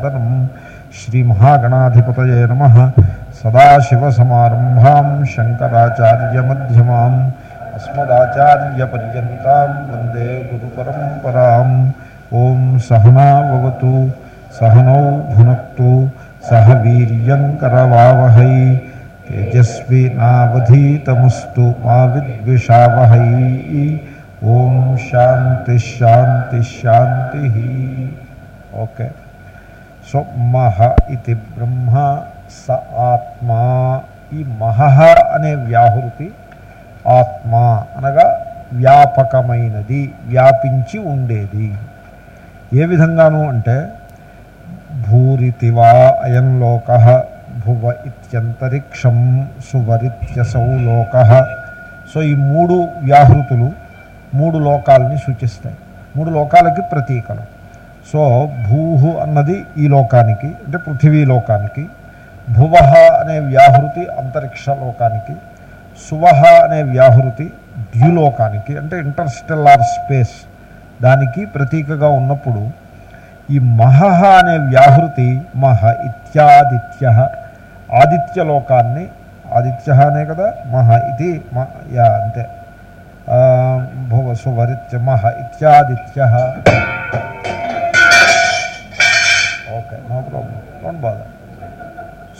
सादरं नम नमः। शंकराचार्य मध्यमा अस्मदाचार्यपर्यता वंदे गुरुपरंपरा ओं सहना सहनौ भुन सह वीर्यङ्करवावहै। तेजस्विनावधीतमस्तु मा विद्विषावहै। ओम शांति शांति शांति ओके। okay. సో మహ ఇది బ్రహ్మ స ఆత్మా ఈ మహహ అనే వ్యాహృతి ఆత్మ అనగా వ్యాపకమైనది వ్యాపించి ఉండేది. ఏ విధంగాను అంటే భూరితివా అయం లోక భువ ఇత్యంతరిక్షం సువరిత్యసౌ లోక. సో ఈ మూడు వ్యాహృతులు మూడు లోకాలని సూచిస్తాయి. మూడు లోకాలకి ప్రతీకలు. సో భూహు అన్నది ఈ లోకానికి అంటే పృథివీ లోకానికి భువహ అనే వ్యాహృతి అంతరిక్ష లోకానికి సువహ అనే వ్యాహృతి ద్యులోకానికి అంటే ఇంటర్స్టెల్లార్ స్పేస్ దానికి ప్రతీకగా ఉన్నప్పుడు ఈ మహహ అనే వ్యాహృతి మహ ఇత్యాదిత్య ఆదిత్యలోకాన్ని ఆదిత్య అనే కదా మహ ఇది మ యా అంతే. భువ సువరిత్య మహ ఇత్యాదిత్య. ఓకే నో ప్రాబ్లం డోంట్ బాధ?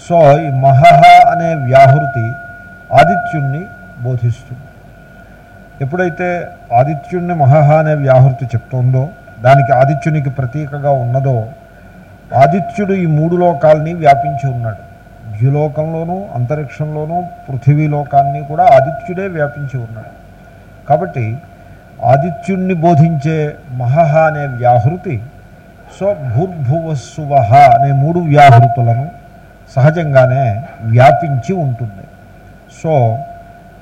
సో ఈ మహహ అనే వ్యాహృతి ఆదిత్యుణ్ణి బోధిస్తుంది. ఎప్పుడైతే ఆదిత్యుణ్ణి మహహ అనే వ్యాహృతి చెప్తోందో దానికి ఆదిత్యునికి ప్రతీకగా ఉన్నదో ఆదిత్యుడు ఈ మూడు లోకాల్ని వ్యాపించి ఉన్నాడు. ద్యులోకంలోనూ అంతరిక్షంలోనూ పృథివీలోకాన్ని కూడా ఆదిత్యుడే వ్యాపించి ఉన్నాడు. కాబట్టి ఆదిత్యుణ్ణి బోధించే మహహ అనే వ్యాహృతి సో భూర్భువస్సువహ అనే మూడు వ్యాహృతులను సహజంగానే వ్యాపించి ఉంటుంది. సో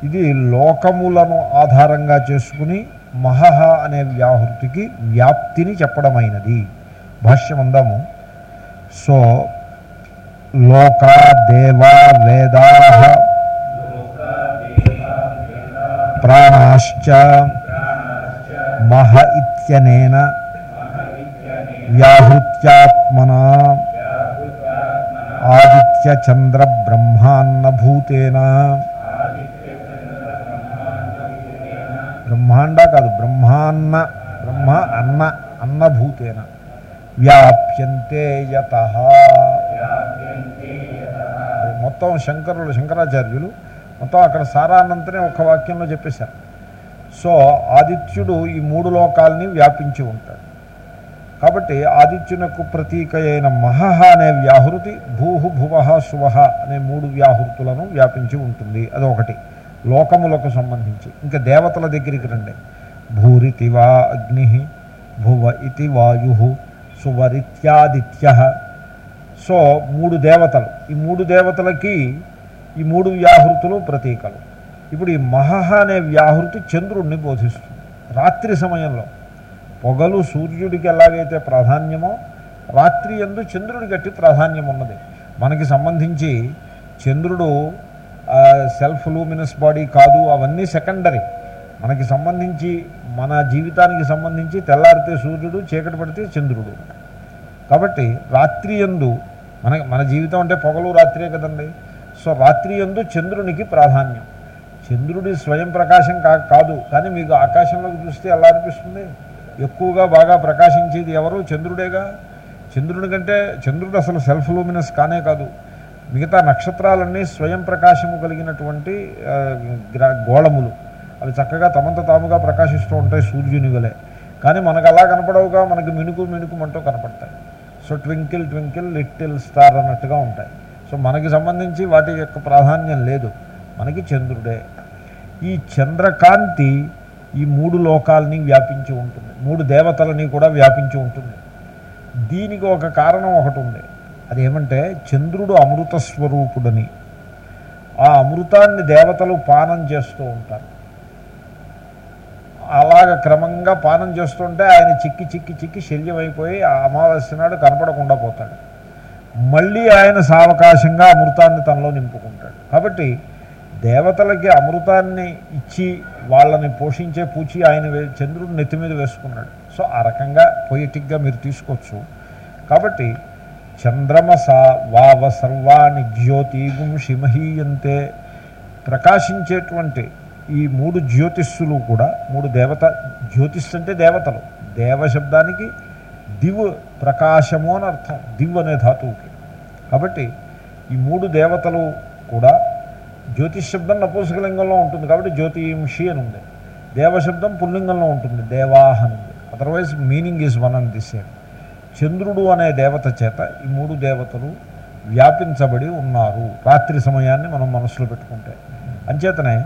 ఇది లోకములను ఆధారంగా చేసుకుని మహహ అనే వ్యాహృతికి వ్యాప్తిని చెప్పడమైనది. భాష్యం అందాము సో లోక దేవా వేదా ప్రాణాశ్చ మహ ఇత్యనేన వ్యాహృత్యాత్మనా? ఆదిత్య చంద్ర భూతేన బ్రహ్మాండ కాదు బ్రహ్మాన్న బ్రహ్మ అన్న అన్నభూతేన. వ్యాప్యంతే యత. మొత్తం శంకరులు శంకరాచార్యులు మొత్తం అక్కడ సారాన్నంతనే ఒక వాక్యంలో చెప్పేశారు. సో ఆదిత్యుడు ఈ మూడు లోకాల్ని వ్యాపించి ఉంటాడు. కాబట్టి ఆదిత్యునకు ప్రతీక అయిన మహహ అనే వ్యాహృతి భూహు భువహ శువహ అనే మూడు వ్యాహృతులను వ్యాపించి ఉంటుంది. అదొకటి. లోకములకు సంబంధించి. ఇంకా దేవతల దగ్గరికి రండి. భూరితివా అగ్ని భువ ఇతి వాయు సువరిత్యాదిత్య. సో మూడు దేవతలు. ఈ మూడు దేవతలకి ఈ మూడు వ్యాహృతులు ప్రతీకలు. ఇప్పుడు ఈ మహహ అనే వ్యాహృతి చంద్రుణ్ణి బోధిస్తుంది. రాత్రి సమయంలో. పొగలు సూర్యుడికి ఎలాగైతే ప్రాధాన్యమో రాత్రి ఎందు చంద్రుడి గట్టి ప్రాధాన్యం ఉన్నది మనకి సంబంధించి చంద్రుడు సెల్ఫ్ లూమినస్ బాడీ కాదు అవన్నీ సెకండరీ. మనకి సంబంధించి మన జీవితానికి సంబంధించి తెల్లారితే సూర్యుడు చీకటి పడితే చంద్రుడు. కాబట్టి రాత్రి ఎందు మన మన జీవితం అంటే పొగలు రాత్రే కదండి. సో రాత్రి ఎందు చంద్రునికి ప్రాధాన్యం. చంద్రుడి స్వయం ప్రకాశం కా కాదు కానీ మీకు ఆకాశంలోకి చూస్తే ఎలా అనిపిస్తుంది? ఎక్కువగా బాగా ప్రకాశించేది ఎవరు? చంద్రుడేగా? చంద్రుడి కంటే చంద్రుడు అసలు సెల్ఫ్ లూమినస్ కానే కాదు. మిగతా నక్షత్రాలన్నీ స్వయం ప్రకాశము కలిగినటువంటి గోళములు. అవి చక్కగా తమంత తాముగా ప్రకాశిస్తూ ఉంటాయి సూర్యుని వలె కానీ మనకు అలా కనపడవుగా మనకి మినుకు మినుకుమంటూ కనపడతాయి. So twinkle twinkle little star అన్నట్టుగా ఉంటాయి. సో మనకి సంబంధించి వాటి యొక్క ప్రాధాన్యం లేదు. మనకి చంద్రుడే. ఈ చంద్రకాంతి ఈ మూడు లోకాలని వ్యాపించి ఉంటుంది. మూడు దేవతలని కూడా వ్యాపించి ఉంటుంది. దీనికి ఒక కారణం ఒకటి ఉంది. అదేమంటే చంద్రుడు అమృత స్వరూపుడని. ఆ అమృతాన్ని దేవతలు పానం చేస్తూ ఉంటారు. అలాగ క్రమంగా పానం చేస్తుంటే ఆయన చిక్కి చిక్కి చిక్కి శల్యమైపోయి ఆ అమావాస్య నాడు కనపడకుండా పోతాడు. మళ్ళీ ఆయన సావకాశంగా అమృతాన్ని తనలో నింపుకుంటాడు. కాబట్టి దేవతలకి అమృతాన్ని ఇచ్చి వాళ్ళని పోషించే పూచి ఆయన వే- చంద్రుడు నెత్తి మీద వేసుకున్నాడు. సో ఆ రకంగా పొయిటిక్గా మీరు తీసుకోవచ్చు. కాబట్టి చంద్రమస వావ సర్వాణి జ్యోతిగుం శిమహీయంతే ప్రకాశించేటువంటి ఈ మూడు జ్యోతిస్సులు కూడా మూడు దేవత జ్యోతిష్ అంటే దేవతలు. దేవ శబ్దానికి దివ్ ప్రకాశము అని అర్థం. దివ్ అనే ధాతువుకి. కాబట్టి ఈ మూడు దేవతలు కూడా జ్యోతిష్ శబ్దం నపూంసకలింగంలో ఉంటుంది కాబట్టి జ్యోతింషి అని ఉంది. దేవశబ్దం పుల్లింగంలో ఉంటుంది. దేవాహ అని ఉంది. Otherwise meaning is one and the same చంద్రుడు అనే దేవత చేత ఈ మూడు దేవతలు వ్యాపించబడి ఉన్నారు. రాత్రి సమయాన్ని మనం మనసులో పెట్టుకుంటే. అంచేతనే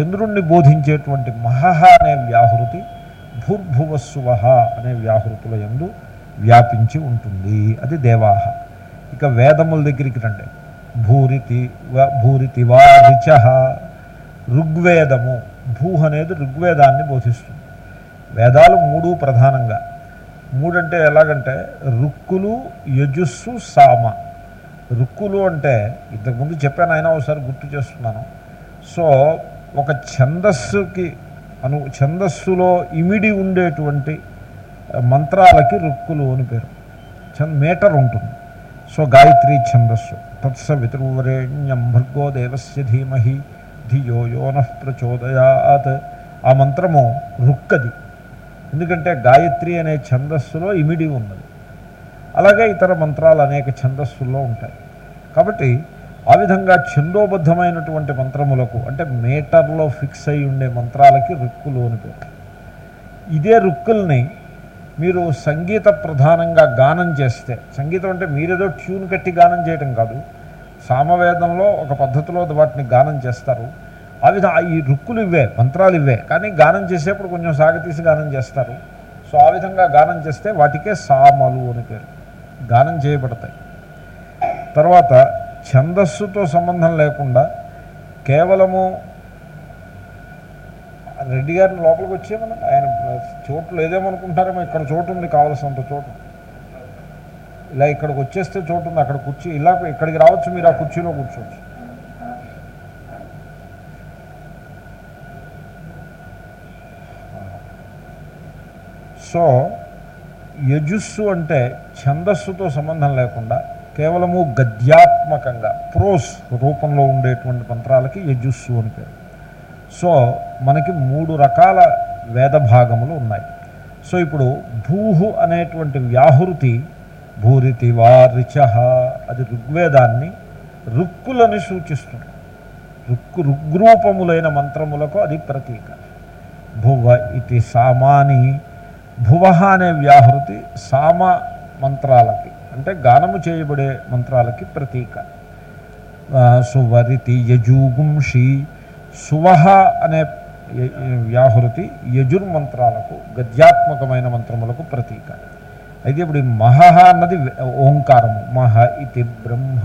చంద్రుణ్ణి బోధించేటువంటి మహహ అనే వ్యాహృతి భూర్భువస్సువహ అనే వ్యాహృతుల ఎందు వ్యాపించి ఉంటుంది. అది దేవాహ. ఇక వేదముల దగ్గరికి రండి. భూరితి భూరితి వా రిచ ఋగ్వేదము భూ అనేది ఋగ్వేదాన్ని బోధిస్తుంది. వేదాలు మూడు ప్రధానంగా. మూడంటే ఎలాగంటే రుక్కులు యజుస్సు సామ. రుక్కులు అంటే ఇంతకుముందు చెప్పాను ఆయన ఒకసారి గుర్తు చేస్తున్నాను. సో ఒక ఛందస్సుకి అను ఛందస్సులో ఇమిడి ఉండేటువంటి మంత్రాలకి రుక్కులు అని పేరు. ఛంద్ మీటర్ ఉంటుంది. సో గాయత్రి ఛందస్సు. తత్స వితృవరేణ్యం భర్గో దేవస్య ధీమహి ధియో యోన ప్రచోదయాత్ ఆ మంత్రము రుక్కది. ఎందుకంటే గాయత్రి అనే ఛందస్సులో ఇమిడి ఉన్నది. అలాగే ఇతర మంత్రాలు అనేక ఛందస్సుల్లో ఉంటాయి. కాబట్టి ఆ విధంగా ఛందోబద్ధమైనటువంటి మంత్రములకు అంటే మీటర్లో ఫిక్స్ అయి ఉండే మంత్రాలకి రుక్కులు అని పేరు. ఇదే రుక్కుల్ని మీరు సంగీత ప్రధానంగా గానం చేస్తే సంగీతం అంటే మీరేదో ట్యూన్ కట్టి గానం చేయడం కాదు. సామవేదంలో ఒక పద్ధతిలో వాటిని గానం చేస్తారు. ఆ విధంగా ఈ రుక్కులు ఇవే మంత్రాలు ఇవే కానీ గానం చేసేప్పుడు కొంచెం సాగతీసి గానం చేస్తారు. సో ఆ విధంగా గానం చేస్తే వాటికే సామలు అని పేరు. గానం చేయబడతాయి. తర్వాత ఛందస్సుతో సంబంధం లేకుండా కేవలము రెడ్డి గారిని లోపలికి వచ్చేమని ఆయన చోటు లేదేమనుకుంటారేమో ఇక్కడ చోటు ఉంది కావలసినంత చోటు. ఇలా ఇక్కడికి వచ్చేస్తే చోటు ఉంది అక్కడ కుర్చీ ఇలా ఇక్కడికి రావచ్చు మీరు ఆ కుర్చీలో కూర్చోవచ్చు. సో యజుస్సు అంటే ఛందస్సుతో సంబంధం లేకుండా కేవలము గద్యాత్మకంగా ప్రోస్ రూపంలో ఉండేటువంటి మంత్రాలకి యజుస్సు అని పేరు. సో మనకి మూడు రకాల వేద భాగములు ఉన్నాయి. సో ఇప్పుడు భూహు అనేటువంటి వ్యాహృతి భూరితి వారిచ అది ఋగ్వేదాన్ని రుక్కులని సూచిస్తుంది. రుక్కు రుగ్రూపములైన మంత్రములకు అది ప్రతీక. భువ ఇది సామాని భువ అనే వ్యాహృతి సామ మంత్రాలకి అంటే గానము చేయబడే మంత్రాలకి ప్రతీక. సువరితి యజూగుంషి సువహ అనే వ్యాహృతి యజుర్మంత్రాలకు గద్యాత్మకమైన మంత్రములకు ప్రతీక. అయితే ఇప్పుడు ఈ మహహ అన్నది ఓంకారము. మహ ఇది బ్రహ్మ.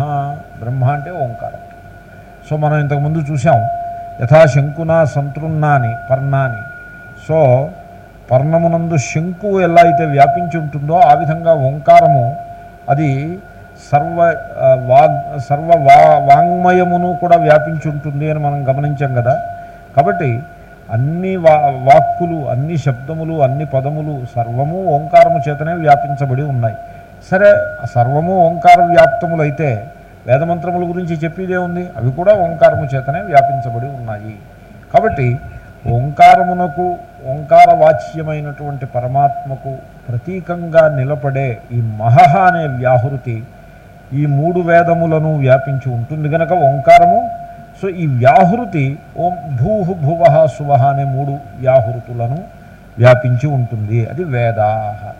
బ్రహ్మ అంటే ఓంకారం. సో మనం ఇంతకుముందు చూసాం యథా శంకునా సంతృన్నాని పర్ణాని. సో పర్ణమునందు శంకు ఎలా అయితే వ్యాపించి ఉంటుందో ఆ విధంగా ఓంకారము అది సర్వ వాగ్ సర్వ వా వాంగ్మయమును కూడా వ్యాపించి ఉంటుంది అని మనం గమనించాం కదా. కాబట్టి అన్ని వా వాక్కులు అన్ని శబ్దములు అన్ని పదములు సర్వము ఓంకారము చేతనే వ్యాపించబడి ఉన్నాయి. సరే సర్వము ఓంకార వ్యాప్తములైతే వేదమంత్రముల గురించి చెప్పేదే ఉంది. అవి కూడా ఓంకారము చేతనే వ్యాపించబడి ఉన్నాయి. కాబట్టి ఓంకారమునకు ఓంకార వాచ్యమైనటువంటి పరమాత్మకు ప్రతీకంగా నిలబడే ఈ మహహ అనే వ్యాహృతి ఈ మూడు వేదములను వ్యాపించి ఉంటుంది గనక ఓంకారము. సో ఈ వ్యాహృతి ఓం భూ భువ సువహ అనే మూడు వ్యాహృతులను వ్యాపించి ఉంటుంది. అది వేదాహ.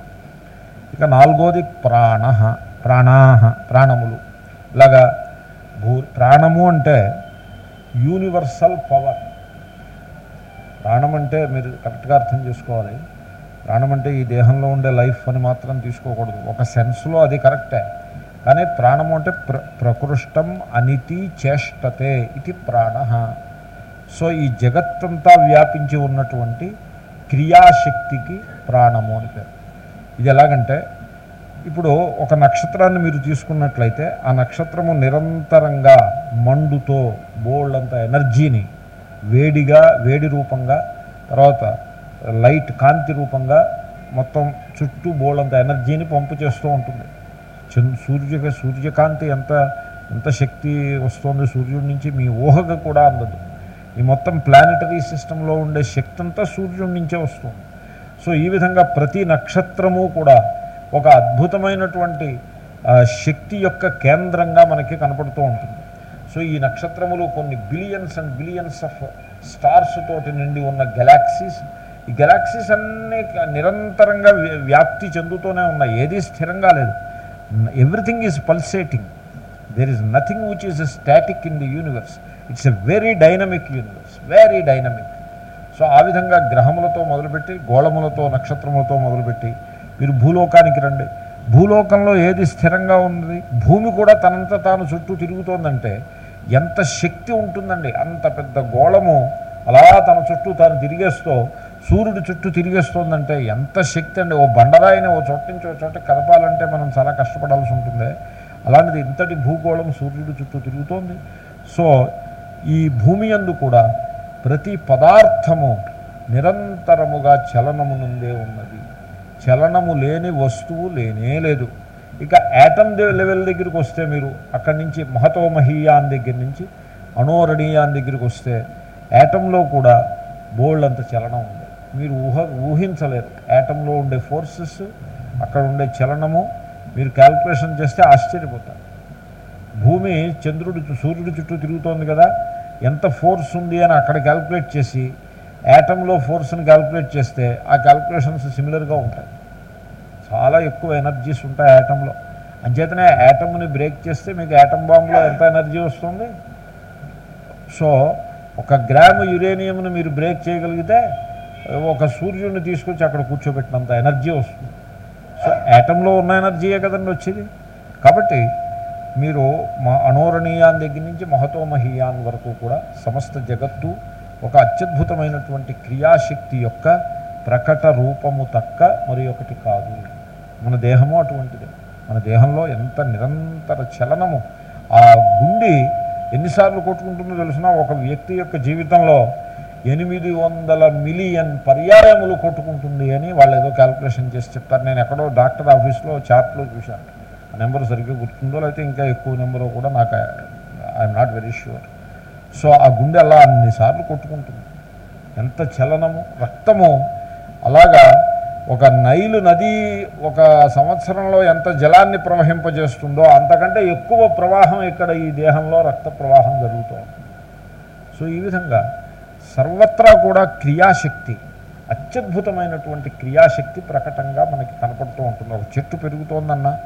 ఇక నాలుగోది ప్రాణ ప్రాణాహ ప్రాణములు. ఇలాగా భూ ప్రాణము అంటే యూనివర్సల్ పవర్. ప్రాణం అంటే మీరు కరెక్ట్గా అర్థం చేసుకోవాలి. ప్రాణం అంటే ఈ దేహంలో ఉండే లైఫ్ అని మాత్రం తీసుకోకూడదు. ఒక సెన్స్లో అది కరెక్టే. కానీ ప్రాణము అంటే ప్ర ప్రకృష్టం అనితి చేష్టతే ఇది ప్రాణ. సో ఈ జగత్తంతా వ్యాపించి ఉన్నటువంటి క్రియాశక్తికి ప్రాణము అని పేరు. ఇది ఎలాగంటే ఇప్పుడు ఒక నక్షత్రాన్ని మీరు తీసుకున్నట్లయితే ఆ నక్షత్రము నిరంతరంగా మండుతో బోల్డంత ఎనర్జీని వేడిగా వేడి రూపంగా తర్వాత లైట్ కాంతి రూపంగా మొత్తం చుట్టూ బోల్డంత ఎనర్జీని పంపు చేస్తూ ఉంటుంది. సూర్య సూర్యకాంతి ఎంత ఎంత శక్తి వస్తుంది సూర్యుడి నుంచి మీ ఊహకు కూడా అందదు. ఈ మొత్తం ప్లానటరీ సిస్టంలో ఉండే శక్తి అంతా సూర్యుడి నుంచే వస్తుంది. సో ఈ విధంగా ప్రతి నక్షత్రము కూడా ఒక అద్భుతమైనటువంటి శక్తి యొక్క కేంద్రంగా మనకి కనపడుతూ ఉంటుంది. సో ఈ నక్షత్రములు కొన్ని billions and billions of stars తోటి నిండి ఉన్న గెలాక్సీస్ ఈ గెలాక్సీస్ అన్నీ నిరంతరంగా వ్యాప్తి చెందుతూనే ఉన్నాయి. ఏది స్థిరంగా లేదు. Everything is pulsating there is nothing which is static in the universe it's a very dynamic universe very dynamic so ఆ విధంగా గ్రహములతో మొదలుపెట్టి గోళములతో నక్షత్రములతో మొదలుపెట్టి మీరు భూలోకానికి రండి. భూలోకంలో ఏది స్థిరంగా ఉన్నది? భూమి కూడా తనంత తాను చుట్టూ తిరుగుతోందంటే ఎంత శక్తి ఉంటుందండి. అంత పెద్ద గోళము అలా తన చుట్టూ తాను తిరిగేస్తూ సూర్యుడు చుట్టూ తిరిగేస్తోందంటే ఎంత శక్తి అండి. ఓ బండరాయిని ఓ చోట నుంచి ఓ చోట కదపాలంటే మనం చాలా కష్టపడాల్సి ఉంటుంది. అలాంటిది ఇంతటి భూగోళం సూర్యుడు చుట్టూ తిరుగుతోంది. సో ఈ భూమి యందు కూడా ప్రతి పదార్థము నిరంతరముగా చలనము నుండే ఉన్నది. చలనము లేని వస్తువు లేనే లేదు. ఇక యాటమ్ లెవెల్ దగ్గరికి వస్తే మీరు అక్కడి నుంచి మహతోమహీయాన్ దగ్గర నుంచి అణోరణీయాన్ దగ్గరికి వస్తే యాటంలో కూడా బోల్డ్ అంత చలనం ఉంది మీరు ఊహ ఊహించలేరు. యాటంలో ఉండే ఫోర్సెస్ అక్కడ ఉండే చలనము మీరు క్యాల్కులేషన్ చేస్తే ఆశ్చర్యపోతారు. భూమి చంద్రుడి సూర్యుడు సూర్యుడి చుట్టూ తిరుగుతోంది కదా ఎంత ఫోర్స్ ఉంది అని అక్కడ క్యాల్కులేట్ చేసి యాటంలో ఫోర్స్ని క్యాల్కులేట్ చేస్తే ఆ క్యాల్కులేషన్స్ సిమిలర్గా ఉంటాయి. చాలా ఎక్కువ ఎనర్జీస్ ఉంటాయి యాటంలో అంచేతనే యాటమ్ని బ్రేక్ చేస్తే మీకు యాటమ్ బాంబులో ఎంత ఎనర్జీ వస్తుంది? సో ఒక గ్రాము యురేనియంను మీరు బ్రేక్ చేయగలిగితే ఒక సూర్యుడిని తీసుకొచ్చి అక్కడ కూర్చోబెట్టినంత ఎనర్జీ వస్తుంది. సో యాటంలో ఉన్న ఎనర్జీయే కదండి వచ్చేది. కాబట్టి మీరు మా అనోరణీయాన్ దగ్గర నుంచి మహతోమహీయాన్ వరకు కూడా సమస్త జగత్తు ఒక అత్యద్భుతమైనటువంటి క్రియాశక్తి యొక్క ప్రకట రూపము తక్క మరి ఒకటి కాదు. మన దేహము అటువంటిది. మన దేహంలో ఎంత నిరంతర చలనము. ఆ గుండి ఎన్నిసార్లు కొట్టుకుంటుందో తెలిసినా ఒక వ్యక్తి యొక్క జీవితంలో ఎనిమిది వందల మిలియన్ పర్యాయములు కొట్టుకుంటుంది అని వాళ్ళు ఏదో క్యాల్కులేషన్ చేసి చెప్తారు నేను ఎక్కడో డాక్టర్ ఆఫీస్లో చార్ట్లో చూశాను. ఆ నెంబర్ సరిగ్గా గుర్తుందో లేకపోతే ఇంకా ఎక్కువ నెంబరో కూడా నాకు I'm not very sure. So ఆ గుండె అలా అన్నిసార్లు కొట్టుకుంటుంది. ఎంత చలనము రక్తము. అలాగా ఒక నైలు నది ఒక సంవత్సరంలో ఎంత జలాన్ని ప్రవహింపజేస్తుందో అంతకంటే ఎక్కువ ప్రవాహం ఇక్కడ ఈ దేహంలో రక్త ప్రవాహం జరుగుతోంది. సో ఈ విధంగా సర్వత్రా కూడా క్రియాశక్తి అత్యద్భుతమైనటువంటి క్రియాశక్తి ప్రకటంగా మనకి కనపడుతూ ఉంటుంది. ఒక చెట్టు పెరుగుతోందన్నా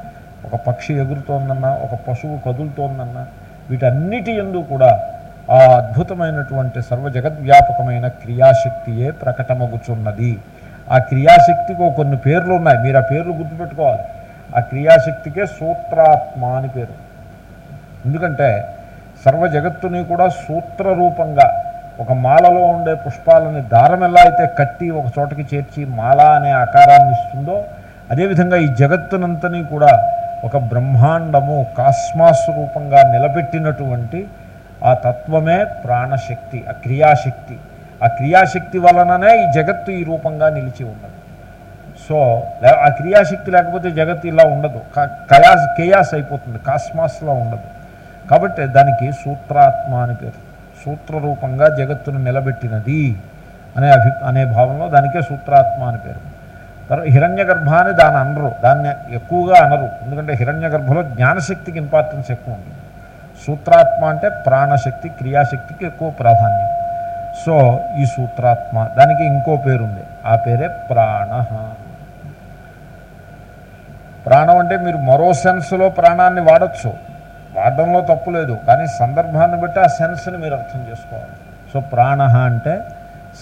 ఒక పక్షి ఎగురుతోందన్నా ఒక పశువు కదులుతోందన్నా వీటన్నిటి ఎందు కూడా ఆ అద్భుతమైనటువంటి సర్వ జగద్వ్యాపకమైన క్రియాశక్తియే ప్రకటమగుచున్నది. ఆ క్రియాశక్తికి కొన్ని పేర్లు ఉన్నాయి. మీరు ఆ పేర్లు గుర్తుపెట్టుకోవాలి. ఆ క్రియాశక్తికే సూత్రాత్మ అని పేరు. ఎందుకంటే సర్వ జగత్తుని కూడా సూత్ర రూపంగా ఒక మాలలో ఉండే పుష్పాలని దారం ఎలా అయితే కట్టి ఒక చోటకి చేర్చి మాల అనే ఆకారాన్ని ఇస్తుందో అదేవిధంగా ఈ జగత్తునంతని కూడా ఒక బ్రహ్మాండము కాస్మాస్ రూపంగా నిలబెట్టినటువంటి ఆ తత్వమే ప్రాణశక్తి ఆ క్రియాశక్తి. ఆ క్రియాశక్తి వలననే ఈ జగత్తు ఈ రూపంగా నిలిచి ఉన్నది. సో ఆ క్రియాశక్తి లేకపోతే జగత్తు ఇలా ఉండదు. కయాస్ కేయాస్ అయిపోతుంది. కాస్మాస్లా ఉండదు. కాబట్టి దానికి సూత్రాత్మ అని పేరు. సూత్రరూపంగా జగత్తును నిలబెట్టినది అనే అభి అనే భావంలో దానికే సూత్రాత్మ అని పేరు. తర్వాత హిరణ్య గర్భ అని దాన్ని అనరు. దాన్ని ఎక్కువగా అనరు. ఎందుకంటే హిరణ్య గర్భలో జ్ఞానశక్తికి ఇంపార్టెన్స్ ఎక్కువ ఉంటుంది. సూత్రాత్మ అంటే ప్రాణశక్తి క్రియాశక్తికి ఎక్కువ ప్రాధాన్యం. సో ఈ సూత్రాత్మ దానికి ఇంకో పేరుంది. ఆ పేరే ప్రాణ. ప్రాణం అంటే మీరు మరో సెన్స్లో ప్రాణాన్ని వాడచ్చు. వాడడంలో తప్పు లేదు కానీ సందర్భాన్ని బట్టి ఆ సెన్స్ని మీరు అర్థం చేసుకోవాలి. సో ప్రాణ అంటే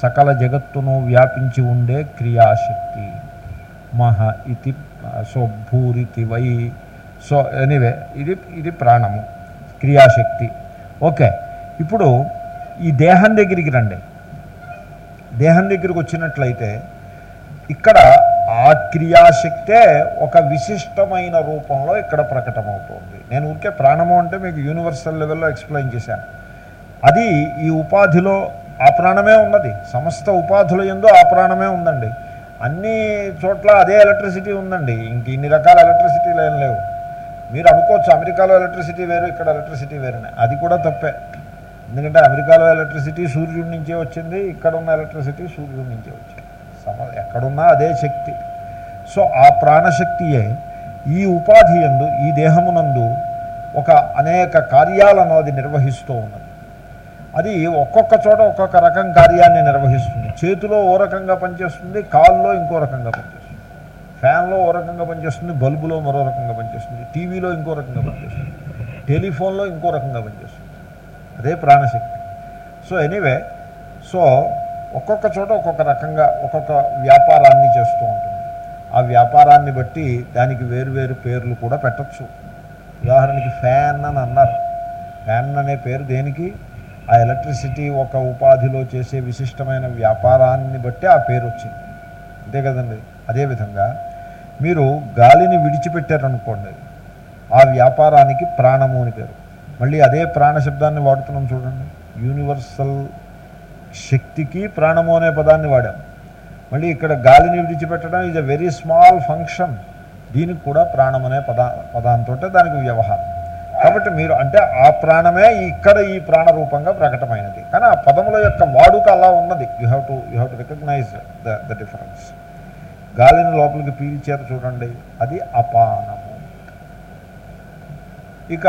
సకల జగత్తును వ్యాపించి ఉండే క్రియాశక్తి. మహ ఇది సో భూరితి వై సో ఎనీవే ఇది ఇది ప్రాణము క్రియాశక్తి. ఓకే ఇప్పుడు ఈ దేహం దగ్గరికి రండి. దేహం దగ్గరికి వచ్చినట్లయితే ఇక్కడ ఆ క్రియాశక్తే ఒక విశిష్టమైన రూపంలో ఇక్కడ ప్రకటమవుతోంది. నేను ఊరికే ప్రాణము అంటే మీకు యూనివర్సల్ లెవెల్లో ఎక్స్ప్లెయిన్ చేశాను. అది ఈ ఉపాధిలో ఆ ప్రాణమే ఉన్నది. సమస్త ఉపాధుల ఎందు ఆ ప్రాణమే ఉందండి. అన్ని చోట్ల అదే ఎలక్ట్రిసిటీ ఉందండి. ఇంక ఇన్ని రకాల ఎలక్ట్రిసిటీలు ఏం లేవు. మీరు అనుకోవచ్చు అమెరికాలో ఎలక్ట్రిసిటీ వేరు ఇక్కడ ఎలక్ట్రిసిటీ వేరునే. అది కూడా తప్పే. ఎందుకంటే అమెరికాలో ఎలక్ట్రిసిటీ సూర్యుడి నుంచే వచ్చింది ఇక్కడ ఉన్న ఎలక్ట్రిసిటీ సూర్యుడి నుంచే వచ్చింది. ఎక్కడున్నా అదే శక్తి. సో ఆ ప్రాణశక్తియే ఈ ఉపాధి ఎందు ఈ దేహమునందు ఒక అనేక కార్యాలను అది నిర్వహిస్తూ ఉన్నది. అది ఒక్కొక్క చోట ఒక్కొక్క రకం కార్యాన్ని నిర్వహిస్తుంది. చేతిలో ఓ రకంగా పనిచేస్తుంది కాల్లో ఇంకో రకంగా పనిచేస్తుంది. ఫ్యాన్లో ఓ రకంగా పనిచేస్తుంది బల్బులో మరో రకంగా పనిచేస్తుంది టీవీలో ఇంకో రకంగా పనిచేస్తుంది టెలిఫోన్లో ఇంకో రకంగా పనిచేస్తుంది. అదే ప్రాణశక్తి. సో ఎనీవే సో ఒక్కొక్క చోట ఒక్కొక్క రకంగా ఒక్కొక్క వ్యాపారాన్ని చేస్తూ ఉంటుంది. ఆ వ్యాపారాన్ని బట్టి దానికి వేరువేరు పేర్లు కూడా పెట్టచ్చు. ఉదాహరణకి ఫ్యాన్ అని అన్నారు. ఫ్యాన్ అనే పేరు దేనికి? ఆ ఎలక్ట్రిసిటీ ఒక ఉపాధిలో చేసే విశిష్టమైన వ్యాపారాన్ని బట్టి ఆ పేరు వచ్చింది. అంతే కదండి? అదేవిధంగా మీరు గాలిని విడిచిపెట్టారనుకోండి ఆ వ్యాపారానికి ప్రాణము అని పేరు. మళ్ళీ అదే ప్రాణశబ్దాన్ని వాడుతున్నాం చూడండి. యూనివర్సల్ శక్తికి ప్రాణము అనే పదాన్ని వాడాం మళ్ళీ ఇక్కడ గాలిని విడిచిపెట్టడం is a very small function దీనికి కూడా ప్రాణం అనే పదా పదాంతో దానికి వ్యవహారం. కాబట్టి మీరు అంటే ఆ ప్రాణమే ఇక్కడ ఈ ప్రాణ రూపంగా ప్రకటమైనది. కానీ ఆ పదముల యొక్క వాడుక అలా ఉన్నది. You have to you have to recognise the the difference గాలిని లోపలికి పీల్చారు చూడండి. అది అపానము. ఇక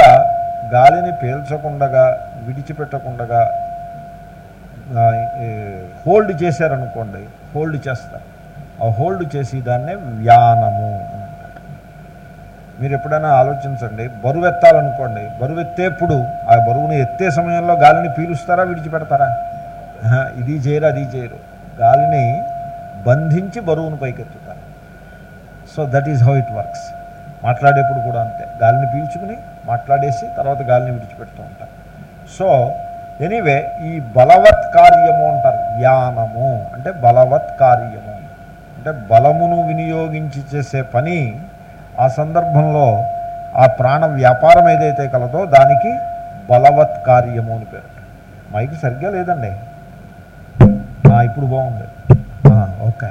గాలిని పీల్చకుండగా విడిచిపెట్టకుండగా హోల్డ్ చేశారనుకోండి హోల్డ్ చేస్తారు. ఆ హోల్డ్ చేసి దాన్నే వ్యానము మీరు ఎప్పుడైనా ఆలోచించండి బరువు ఎత్తాలనుకోండి బరువు ఎత్తేప్పుడు ఆ బరువుని ఎత్తే సమయంలో గాలిని పీలుస్తారా విడిచిపెడతారా? ఇది చేయరు అది చేయరు. గాలిని బంధించి బరువును పైకెత్తుతారు. So that is how it works మాట్లాడేప్పుడు కూడా అంతే. గాలిని పీల్చుకుని మాట్లాడేసి తర్వాత గాలిని విడిచిపెడుతూ ఉంటారు. సో ఎనీవే ఈ బలవత్ కార్యము అంటారు. వ్యానము అంటే బలవత్ కార్యము అంటే బలమును వినియోగించి చేసే పని ఆ సందర్భంలో ఆ ప్రాణ వ్యాపారం ఏదైతే కలదో దానికి బలవత్ కార్యము అని పేరు. మైకి సరిగ్గా లేదండి. ఇప్పుడు బాగుంది. ఓకే.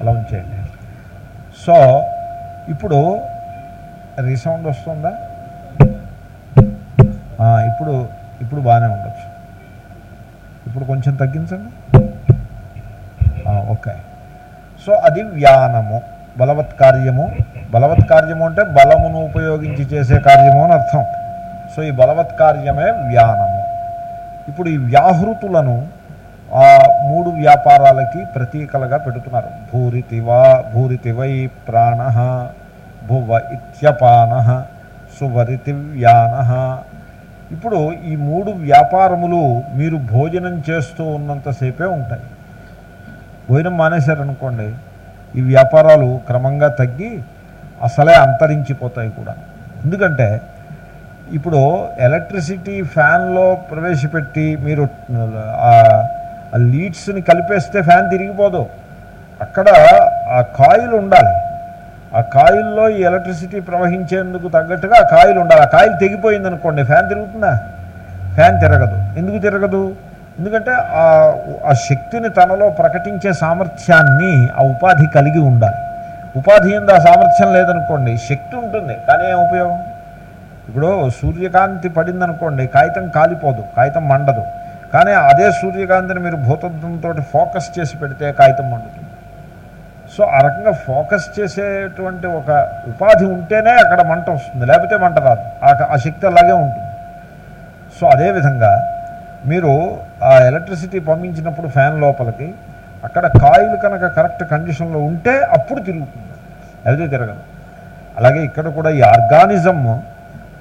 అలా ఉంచేయండి. సో ఇప్పుడు రీసౌండ్ వస్తుందా? ఇప్పుడు ఇప్పుడు బాగానే ఉండొచ్చు. ఇప్పుడు కొంచెం తగ్గించండి. ఓకే. సో అది వ్యానము బలవత్ కార్యము. అంటే బలమును ఉపయోగించి చేసే కార్యము అని అర్థం. సో ఈ బలవత్కార్యమే వ్యానము. ఇప్పుడు ఈ వ్యాహృతులను ఆ మూడు వ్యాపారాలకి ప్రతీకలుగా పెడుతున్నారు. భూరితివా భూరితివై ప్రాణ భువ ఇత్యపాన సువరితి వ్యాన ఇప్పుడు ఈ మూడు వ్యాపారములు మీరు భోజనం చేస్తూ ఉన్నంతసేపే ఉంటాయి. భోజనం మానేశారనుకోండి ఈ వ్యాపారాలు క్రమంగా తగ్గి అసలే అంతరించిపోతాయి కూడా. ఎందుకంటే ఇప్పుడు ఎలక్ట్రిసిటీ ఫ్యాన్లో ప్రవేశపెట్టి మీరు ఆ లీడ్స్ని కలిపేస్తే ఫ్యాన్ తిరిగిపోదు. అక్కడ ఆ కాయిల్ ఉండాలి. ఆ కాయిల్లో ఈ ఎలక్ట్రిసిటీ ప్రవహించేందుకు తగ్గట్టుగా ఆ కాయిల్ ఉండాలి. ఆ కాయిల్ తెగిపోయింది అనుకోండి ఫ్యాన్ తిరుగుతుందా? ఫ్యాన్ తిరగదు. ఎందుకు తిరగదు? ఎందుకంటే ఆ ఆ శక్తిని తనలో ప్రకటించే సామర్థ్యాన్ని ఆ ఉపాధి కలిగి ఉండాలి. ఉపాధి ఎందు ఆ సామర్థ్యం లేదనుకోండి శక్తి ఉంటుంది. కానీ ఏం ఉపయోగం? ఇప్పుడు సూర్యకాంతి పడిందనుకోండి కాగితం కాలిపోదు కాగితం మండదు. కానీ అదే సూర్యకాంతిని మీరు భూతత్వంతో ఫోకస్ చేసి పెడితే కాగితం మండుతుంది. సో ఆ రకంగా ఫోకస్ చేసేటువంటి ఒక ఉపాధి ఉంటేనే అక్కడ మంట వస్తుంది. లేకపోతే మంట రాదు. ఆ- ఆ శక్తి అలాగే ఉంటుంది. సో అదేవిధంగా మీరు ఆ ఎలక్ట్రిసిటీ పంపించినప్పుడు ఫ్యాన్ లోపలికి అక్కడ కాయిల్ కనుక కరెక్ట్ కండిషన్లో ఉంటే అప్పుడు తిరుగుతుంది. లేకపోతే తిరగదు. అలాగే ఇక్కడ కూడా ఈ ఆర్గానిజం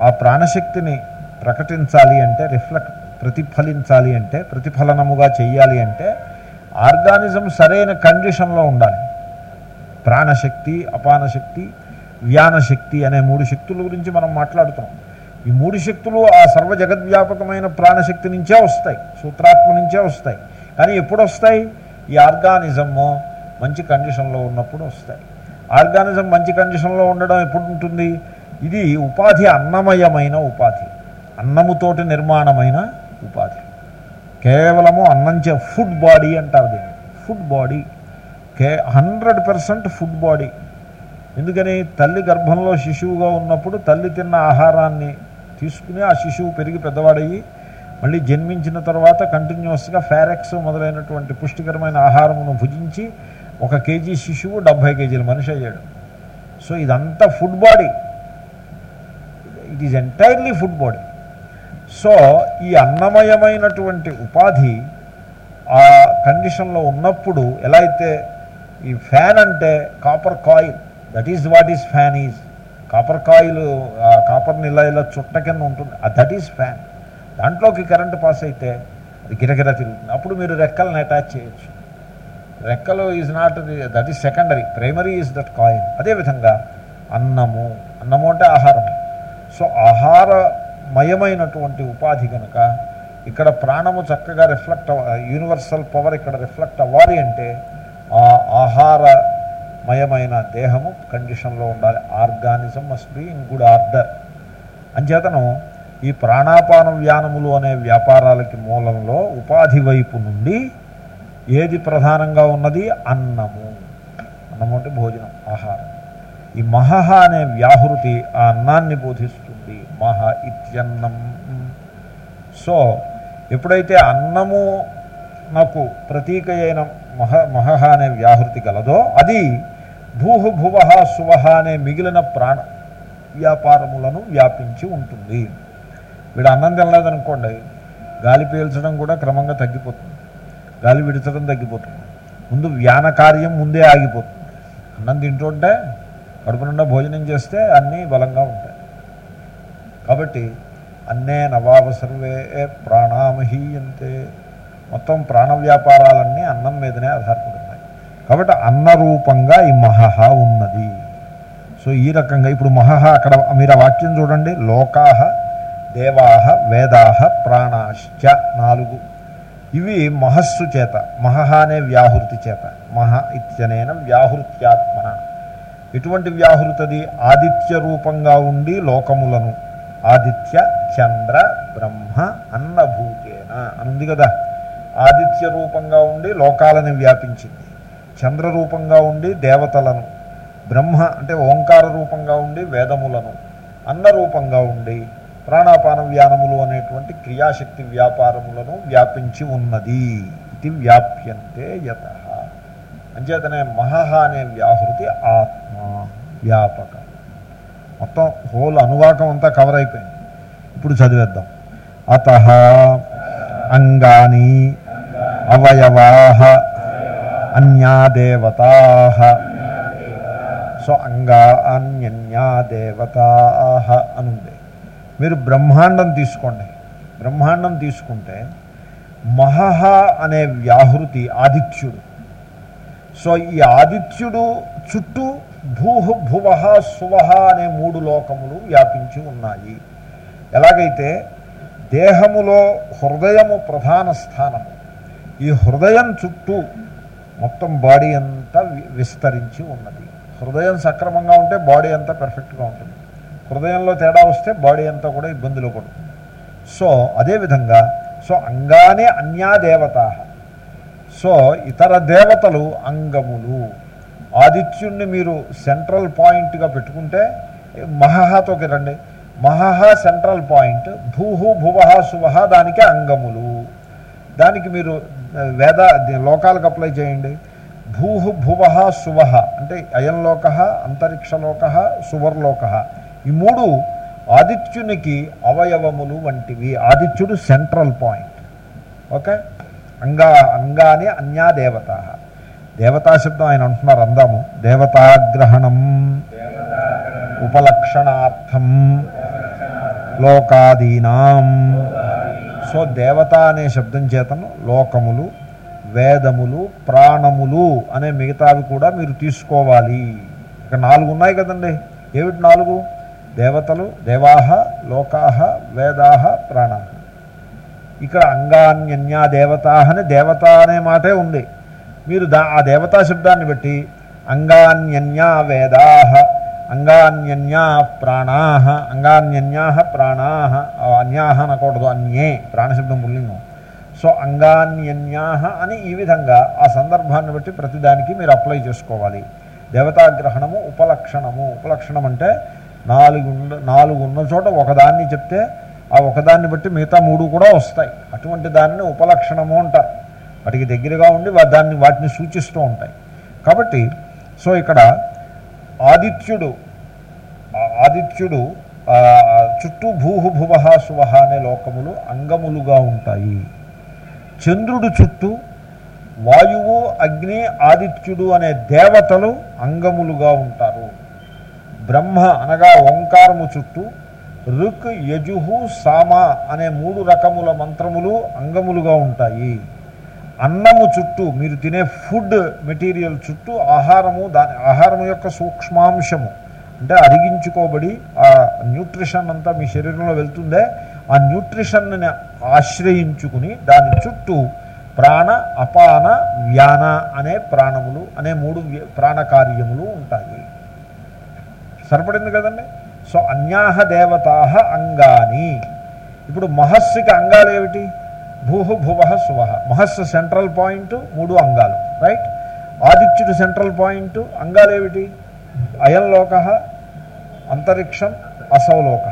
ఆ ప్రాణశక్తిని ప్రకటించాలి అంటే రిఫ్లెక్ట్ ప్రతిఫలించాలి అంటే ప్రతిఫలనముగా చేయాలి అంటే ఆర్గానిజం సరైన కండిషన్లో ఉండాలి. ప్రాణశక్తి అపానశక్తి వ్యానశక్తి అనే మూడు శక్తుల గురించి మనం మాట్లాడుతున్నాం. ఈ మూడు శక్తులు ఆ సర్వ జగద్వ్యాపకమైన ప్రాణశక్తి నుంచే వస్తాయి సూత్రాత్మ నుంచే వస్తాయి. కానీ ఎప్పుడు వస్తాయి? ఈ ఆర్గానిజము మంచి కండిషన్లో ఉన్నప్పుడు వస్తాయి. ఆర్గానిజం మంచి కండిషన్లో ఉండడం ఎప్పుడు ఉంటుంది? ఇది ఉపాధి అన్నమయమైన ఉపాధి అన్నముతోటి నిర్మాణమైన ఉపాధి. కేవలము అన్నం చే ఫుడ్ బాడీ అంటారు దీన్ని. ఫుడ్ బాడీ కే హండ్రెడ్ పర్సెంట్ ఫుడ్ బాడీ. ఎందుకని? తల్లి గర్భంలో శిశువుగా ఉన్నప్పుడు తల్లి తిన్న ఆహారాన్ని తీసుకుని ఆ శిశువు పెరిగి పెద్దవాడయ్యి మళ్ళీ జన్మించిన తర్వాత కంటిన్యూస్గా ఫ్యారెక్స్ మొదలైనటువంటి పుష్టికరమైన ఆహారమును భుజించి ఒక కేజీ శిశువు డెబ్భై కేజీల మనిషి అయ్యాడు. సో ఇదంతా food body. It is entirely food body so ఈ అన్నమయమైనటువంటి ఉపాధి ఆ కండిషన్లో ఉన్నప్పుడు ఎలా అయితే ఈ ఫ్యాన్ అంటే copper coil that is what is fan is copper coil కాపర్ని ఇలా ఇలా చుట్ట కింద ఉంటుంది. దట్ ఈజ్ ఫ్యాన్ దాంట్లోకి కరెంటు పాస్ అయితే అది గిరగిర తిరుగుతుంది. అప్పుడు మీరు రెక్కలను అటాచ్ చేయొచ్చు. రెక్కలు is not that is secondary primary is that coil అదేవిధంగా అన్నము. అన్నము అంటే ఆహారం సో ఆహారమయమైనటువంటి ఉపాధి కనుక ఇక్కడ ప్రాణము చక్కగా రిఫ్లెక్ట్ అవ యూనివర్సల్ పవర్ ఇక్కడ రిఫ్లెక్ట్ అవ్వాలి అంటే ఆహారమయమైన దేహము కండిషన్లో ఉండాలి. Organism must be in good order. అంచేతను ఈ ప్రాణాపాన వ్యానములు అనే వ్యాపారాలకి మూలంలో ఉపాధి వైపు నుండి ఏది ప్రధానంగా ఉన్నది? అన్నము. అన్నము అంటే భోజనం ఆహారం. ఈ మహహ అనే వ్యాహృతి ఆ అన్నాన్ని బోధిస్తుంది. మహ ఇత్యన్నం. సో ఎప్పుడైతే అన్నము నాకు ప్రతీక అయిన మహ మహహ అనే వ్యాహృతి గలదో అది భూహ భువ సువహ అనే మిగిలిన ప్రాణ వ్యాపారములను వ్యాపించి ఉంటుంది. వీడు అన్నం తినలేదనుకోండి గాలి పీల్చడం కూడా క్రమంగా తగ్గిపోతుంది. గాలి విడచడం తగ్గిపోతుంది. ముందు వ్యాన కార్యం ముందే ఆగిపోతుంది. అన్నం తింటుంటే కడుపు నిండా భోజనం చేస్తే అన్నీ బలంగా ఉంటాయి. కాబట్టి అన్నే నవావ సర్వే ప్రాణామహీయంతే. మొత్తం ప్రాణ వ్యాపారాలన్నీ అన్నం మీదనే ఆధారపడి ఉన్నాయి కాబట్టి అన్న రూపంగా ఈ మహహ ఉన్నది. సో ఈ రకంగా ఇప్పుడు మహహ అక్కడ మీరు ఆ వాక్యం చూడండి. లోకాహ దేవాహ వేదాహ ప్రాణాశ్చ నాలుగు. ఇవి మహస్సు చేత మహహ అనే వ్యాహృతి చేత. మహ ఇత్యనైన వ్యాహృత్యాత్మన. ఎటువంటి వ్యాహృతది? ఆదిత్య రూపంగా ఉండి లోకములను ఆదిత్య చంద్ర బ్రహ్మ అన్నభూతేన అనుంది కదా. ఆదిత్య రూపంగా ఉండి లోకాలను వ్యాపించింది. చంద్ర రూపంగా ఉండి దేవతలను బ్రహ్మ అంటే ఓంకార రూపంగా ఉండి వేదములను అన్న రూపంగా ఉండి ప్రాణాపాన వ్యానములు అనేటువంటి క్రియాశక్తి వ్యాపారములను వ్యాపించి ఉన్నది. ఇది వ్యాప్యంతే యత. అంచేతనే మహహ అనే వ్యాహృతి ఆత్మ వ్యాపకం. మొత్తం హోల్ అనువాకం అంతా కవర్ అయిపోయింది. ఇప్పుడు చదివేద్దాం. అత అంగాని అవయవా అన్యాదేవతా సో అంగా అన్యన్యా దేవతా ఉంది మీరు బ్రహ్మాండం తీసుకోండి. బ్రహ్మాండం తీసుకుంటే మహహ అనే వ్యాహృతి ఆదిత్యుడు. సో ఈ ఆదిత్యుడు చుట్టూ భూహ భువ సువహ అనే మూడు లోకములు వ్యాపించి ఉన్నాయి. ఎలాగైతే దేహములో హృదయము ప్రధాన స్థానము ఈ హృదయం చుట్టూ మొత్తం బాడీ అంతా వి- విస్తరించి ఉన్నది. హృదయం సక్రమంగా ఉంటే బాడీ అంతా పెర్ఫెక్ట్గా ఉంటుంది. హృదయంలో తేడా వస్తే బాడీ అంతా కూడా ఇబ్బందిలో పడుతుంది. సో అదేవిధంగా సో అంగానే అన్యా దేవత సో ఇతర దేవతలు అంగములు. ఆదిత్యుణ్ణి మీరు సెంట్రల్ పాయింట్గా పెట్టుకుంటే మహహతోకి రండి. మహహ సెంట్రల్ పాయింట్ భూహు భువహ శువహ దానికి అంగములు. దానికి మీరు వేద లోకాలకు అప్లై చేయండి. భూహు భువహ సువహ అంటే అయంలోక అంతరిక్షలోక సువర్లోక ఈ మూడు ఆదిత్యునికి అవయవములు వంటివి. ఆదిత్యుడు సెంట్రల్ పాయింట్ ఓకే? అంగా అంగాని అన్యా దేవత దేవతా శబ్దం ఆయన అంటున్నారు అందాము. దేవతాగ్రహణం. ఉపలక్షణార్థం లోకాదీనాం. సో దేవత అనే శబ్దం చేతను లోకములు వేదములు ప్రాణములు అనే మిగతావి కూడా మీరు తీసుకోవాలి. ఇక నాలుగు ఉన్నాయి కదండి. ఏమిటి నాలుగు? దేవతలు దేవాహ లోకాహ వేదాహ ప్రాణ ఇక్కడ అంగాన్యన్యా దేవత అని దేవత అనే మాటే ఉంది. మీరు దా ఆ దేవతా శబ్దాన్ని బట్టి అంగాన్యన్యా వేదాహ అంగాన్యన్యా ప్రాణాహ అంగాన్యన్యా ప్రాణాహ అన్యా అన్యాహ అనకూడదు అన్యే ప్రాణశబ్దం పుల్లింగం. సో అంగాన్యన్యా అని ఈ విధంగా ఆ సందర్భాన్ని బట్టి ప్రతిదానికి మీరు అప్లై చేసుకోవాలి. దేవతాగ్రహణము ఉపలక్షణము. ఉపలక్షణం అంటే నాలుగు నాలుగు ఉన్న చోట ఒకదాన్ని చెప్తే ఆ ఒకదాన్ని బట్టి మిగతా మూడు కూడా వస్తాయి. అటువంటి దానిని ఉపలక్షణము అంటారు. వాటికి దగ్గరగా ఉండి వా- దాన్ని వాటిని సూచిస్తూ ఉంటాయి. కాబట్టి సో ఇక్కడ ఆదిత్యుడు ఆదిత్యుడు చుట్టూ భూహు భువహ శువహ అనే లోకములు అంగములుగా ఉంటాయి. చంద్రుడు చుట్టూ వాయువు అగ్ని ఆదిత్యుడు అనే దేవతలు అంగములుగా ఉంటారు. బ్రహ్మ అనగా ఓంకారము చుట్టూ రుక్ యజుహు సామ అనే మూడు రకముల మంత్రములు అంగములుగా ఉంటాయి. అన్నము చుట్టూ మీరు తినే ఫుడ్ మెటీరియల్ చుట్టూ ఆహారము దాని ఆహారం యొక్క సూక్ష్మాంశము. అంటే అరిగించుకోబడి ఆ న్యూట్రిషన్ అంతా మీ శరీరంలో వెళ్తుందే ఆ న్యూట్రిషన్ని ఆశ్రయించుకుని దాని చుట్టూ ప్రాణ అపాన వ్యాన అనే ప్రాణములు అనే మూడు ప్రాణకార్యములు ఉంటాయి. సరిపడింది కదండి? సో అన్యాహ దేవతా అంగాని. ఇప్పుడు మహస్సుకి అంగాలు ఏమిటి? భూహు భువ సువహ. మహస్సు సెంట్రల్ పాయింట్ మూడు అంగాలు రైట్ ఆదిత్యుడు సెంట్రల్ పాయింట్ అంగాలు ఏమిటి అయంలోక అంతరిక్షం అసౌలోక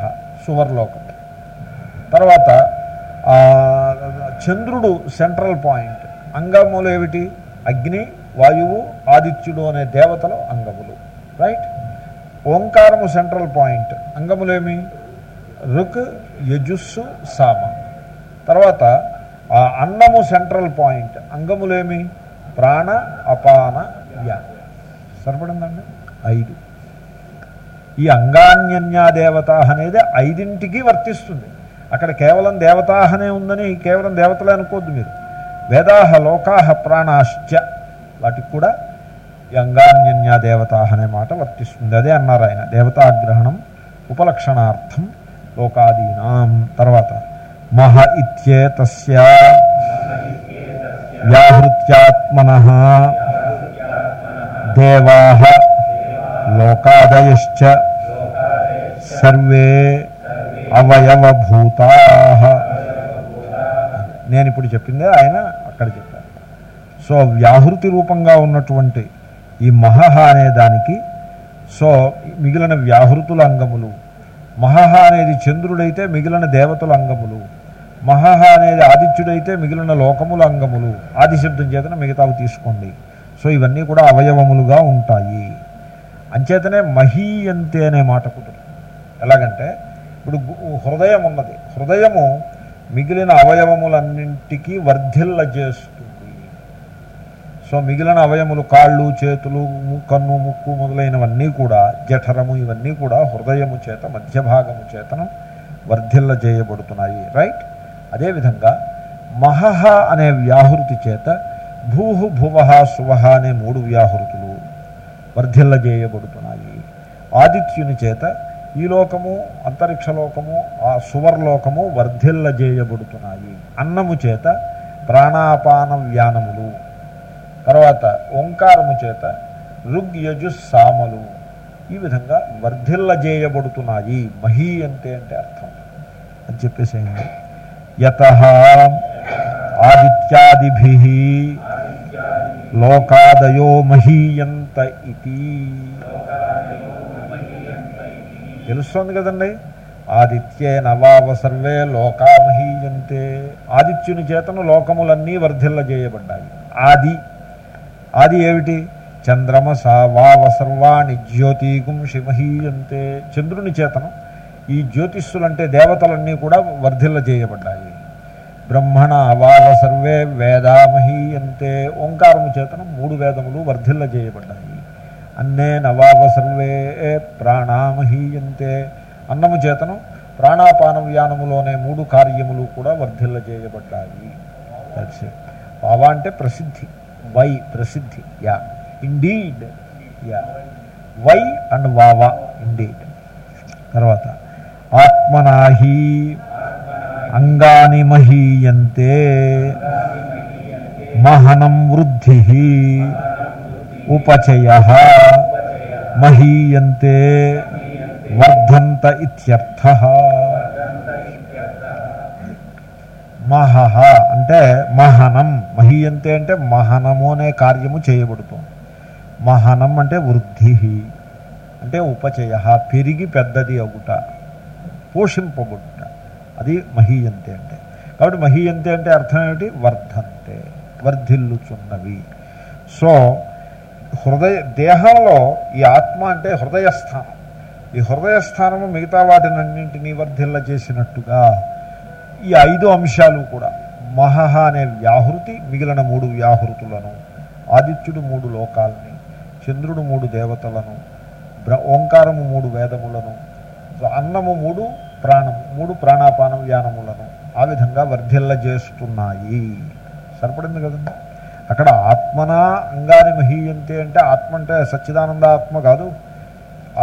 సువర్లోకం. తర్వాత చంద్రుడు సెంట్రల్ పాయింట్ అంగములు ఏమిటి? అగ్ని వాయువు ఆదిత్యుడు అనే దేవతలు అంగములు రైట్ ఓంకారము సెంట్రల్ పాయింట్ అంగములేమి? రుక్ యజుస్సు సామ. తర్వాత అన్నము సెంట్రల్ పాయింట్. అంగములేమి? ప్రాణ అపాన వ్యా సరిపడిందండి? ఐదు. ఈ అంగాన్యన్యా దేవత అనేది ఐదింటికి వర్తిస్తుంది. అక్కడ కేవలం దేవతాహనే ఉందని కేవలం దేవతలే అనుకోద్దు మీరు. వేదాహ లోకాహ ప్రాణాశ్చ. వాటికి కూడా ఈ అంగాన్యన్యా దేవతాహ అనే మాట వర్తిస్తుంది. అదే అన్నారు ఆయన. దేవతాగ్రహణం ఉపలక్షణార్థం లోకాదీనాం. తర్వాత మహ ఇత్యేతస్య. వ్యాహృత్యాత్మన. దేవాః లోకాదయశ్చ. సర్వే అవయవభూతా. నేను ఇప్పుడు చెప్పిందే ఆయన అక్కడ చెప్పారు. సో వ్యాహృతి రూపంగా ఉన్నటువంటి ఈ మహహ అనే దానికి సో మిగిలిన వ్యాహృతుల అంగములు. మహహ అనేది చంద్రుడైతే మిగిలిన దేవతల అంగములు. మహహ అనేది ఆదిత్యుడైతే మిగిలిన లోకములు అంగములు. ఆదిశబ్దం చేతన మిగతావి తీసుకోండి. సో ఇవన్నీ కూడా అవయవములుగా ఉంటాయి. అంచేతనే మహీయంతే అనే మాట కుదురు ఎలాగంటే ఇప్పుడు హృదయం ఉన్నది. హృదయము మిగిలిన అవయవములన్నింటికీ వర్ధిల్ల చేస్తుంది. సో మిగిలిన అవయములు కాళ్ళు చేతులు కన్ను ముక్కు మొదలైనవన్నీ కూడా జఠరము ఇవన్నీ కూడా హృదయము చేత మధ్య భాగము చేతను వర్ధిల్ల చేయబడుతున్నాయి. రైట్? అదేవిధంగా మహహ అనే వ్యాహృతి చేత భూహు భువహ శువహ అనే మూడు వ్యాహృతులు వర్ధిల్ల చేయబడుతున్నాయి ఆదిత్యుని చేత ఈ లోకము అంతరిక్ష లోకము ఆ సువర్లోకము వర్ధిల్ల చేయబడుతున్నాయి అన్నము చేత ప్రాణాపాన వ్యానములు. తర్వాత ఓంకారము చేత ఋగ్ యజు సామలు ఈ విధంగా వర్ధిల్ల చేయబడుతున్నాయి మహీ అంటే అంటే అర్థం. అని చెప్పేసేయండి. యత ఆదిత్యాదిభి లోకాదయో మహీయంత ఇది తెలుస్తోంది కదండి? ఆదిత్యే నవావ సర్వే లోకా మహీయంతే. ఆదిత్యుని చేతను లోకములన్నీ వర్ధిల్లజేయబడ్డాయి. ఆది. ఆది ఏమిటి? చంద్రమస వావ సర్వాణి జ్యోతిగుంషి మహీయంతే. చంద్రుని చేతను ఈ జ్యోతిష్సులంటే దేవతలన్నీ కూడా వర్ధిల్ల చేయబడ్డాయి. బ్రహ్మణ వావ సర్వే వేదా అంతే. ఓంకారము చేతను మూడు వేదములు వర్ధిల్ల చేయబడ్డాయి. అన్నే నవావ సర్వే ప్రాణామహీయంతే అన్నము చేతను ప్రాణాపాన వ్యానములోనే మూడు కార్యములు కూడా వర్ధిల్ల చేయబడ్డాయి. దట్స్ వావా అంటే ప్రసిద్ధి. వై ప్రసిద్ధి. Yeah. Indeed yeah. Why and వావా. ఇండీడ్ తర్వాత ఆత్మనాహి అంగాని మహీయంతే మహనం వృద్ధి ఉపచయ మహీయంతే వర్ధంత ఇత్యర్థ మహ అంటే మహనం మహీయంతే అంటే మహనము అనే కార్యము చేయబడుతుంది. మహనం అంటే వృద్ధి అంటే ఉపచయ పెరిగి పెద్దది అగుట పోషింపబడుట. అది మహీయంతే అంటే. కాబట్టి మహీయంతే అంటే అర్థం ఏమిటి? వర్ధంతే వర్ధిల్లుచున్నవి. సో హృదయ దేహంలో ఈ ఆత్మ అంటే హృదయస్థానం. ఈ హృదయస్థానము మిగతా వాటినన్నింటినీ వర్ధిల్ల చేసినట్టుగా ఈ ఐదు అంశాలు కూడా మహహ అనే వ్యాహృతి మిగిలిన మూడు వ్యాహృతులను ఆదిత్యుడు మూడు లోకాలని చంద్రుడు మూడు దేవతలను బ్ర ఓంకారము మూడు వేదములను అన్నము మూడు ప్రాణం మూడు ప్రాణాపానం వ్యానములను ఆ విధంగా వర్ధిల్ల చేస్తున్నాయి సరిపడింది కదండి? అక్కడ ఆత్మనా అంగాని మహీయంతే అంటే ఆత్మ అంటే సచ్చిదానంద ఆత్మ కాదు.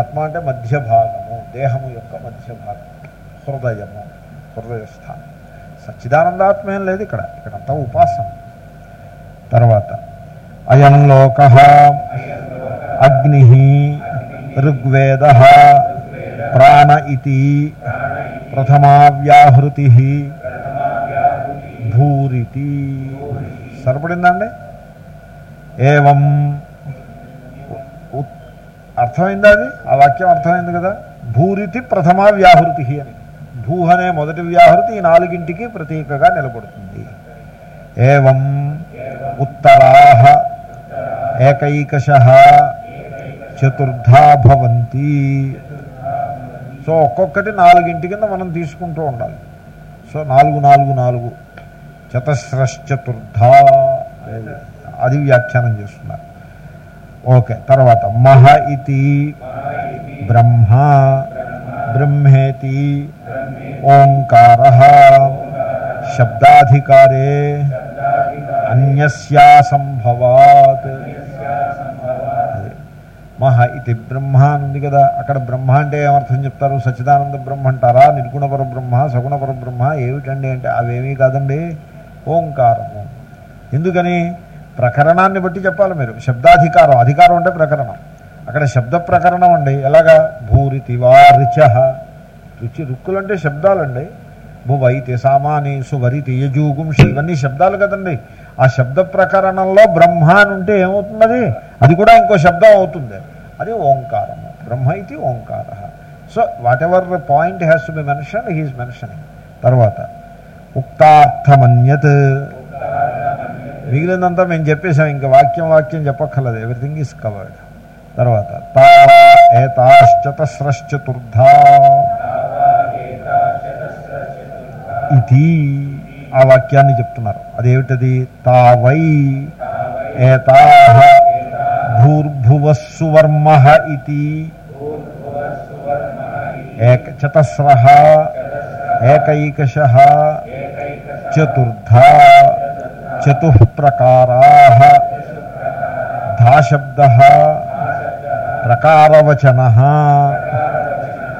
ఆత్మ అంటే మధ్య భాగము దేహము యొక్క మధ్య భాగం హృదయము హృదయస్థానం. సచ్చిదానందాత్మ ఏం లేదు ఇక్కడ ఇక్కడంతా ఉపాసన. తర్వాత అయం లోక అగ్ని ఋగ్వేద ప్రాణ ఇది ప్రథమావ్యాహృతి భూరితి సరిపడిందండి ఏవం అర్థమైందా అది? ఆ వాక్యం అర్థమైంది కదా? భూరితి ప్రథమా వ్యాహృతి అని. భూ అనే మొదటి వ్యాహృతి ఈ నాలుగింటికి ప్రతీకగా నిలబడుతుంది. ఏవం ఉత్తరాహ ఏకైకశ చతుర్థా భవంతి. సో ఒక్కొక్కటి నాలుగింటి కింద మనం తీసుకుంటూ ఉండాలి. సో నాలుగు నాలుగు నాలుగు. చతస్రశ్చతుర్థా అది వ్యాఖ్యానం చేస్తున్నారు. ఓకే తర్వాత మహ ఇది బ్రహ్మ బ్రహ్మేతి ఓంకార శబ్దాధికారే అన్యస్యా సంభవాత్ మహ ఇది బ్రహ్మ అని ఉంది కదా. అక్కడ బ్రహ్మ అంటే ఏమర్థం చెప్తారు? సచ్చిదానంద బ్రహ్మ అంటారా? నిర్గుణ పరబ్రహ్మ సగుణ పరబ్రహ్మ ఏమిటండి అంటే అవేమీ కాదండి. ఓంకారము. ఎందుకని? ప్రకరణాన్ని బట్టి చెప్పాలి మీరు. శబ్దాధికారం అధికారం అంటే ప్రకరణం. అక్కడ శబ్ద ప్రకరణం అండి. ఎలాగా? భూరితివా రుచ రుచి రుక్కులంటే శబ్దాలండి. భువైతి సామాని సువరితి యజూగుంషి ఇవన్నీ శబ్దాలు కదండి. ఆ శబ్ద ప్రకరణంలో బ్రహ్మ అని ఉంటే ఏమవుతున్నది అది కూడా ఇంకో శబ్దం అవుతుంది. అది ఓంకారము. బ్రహ్మ ఇది ఓంకార. So whatever point has to be mention he is mentioning తర్వాత ఉక్తార్థమన్యత్. మిగిలినంతా మేము చెప్పేసాం ఇంకా వాక్యం వాక్యం చెప్పక్కర్లేదు. ఎవ్రీథింగ్ ఈజ్ కవర్డ్ తర్వాత తా ఏతాశ్చతస్రశ్చతుర్ధా. ఇది ఆ వాక్యాన్ని చెప్తున్నారు. అదేమిటది? తావై. ఏతాహ భూర్భువస్సువర్మ ఇది ఏక చతస్ర ఏకైకశ చతుర్థ చతుఃప్రకారా ధాశబ్ద ప్రకారవచన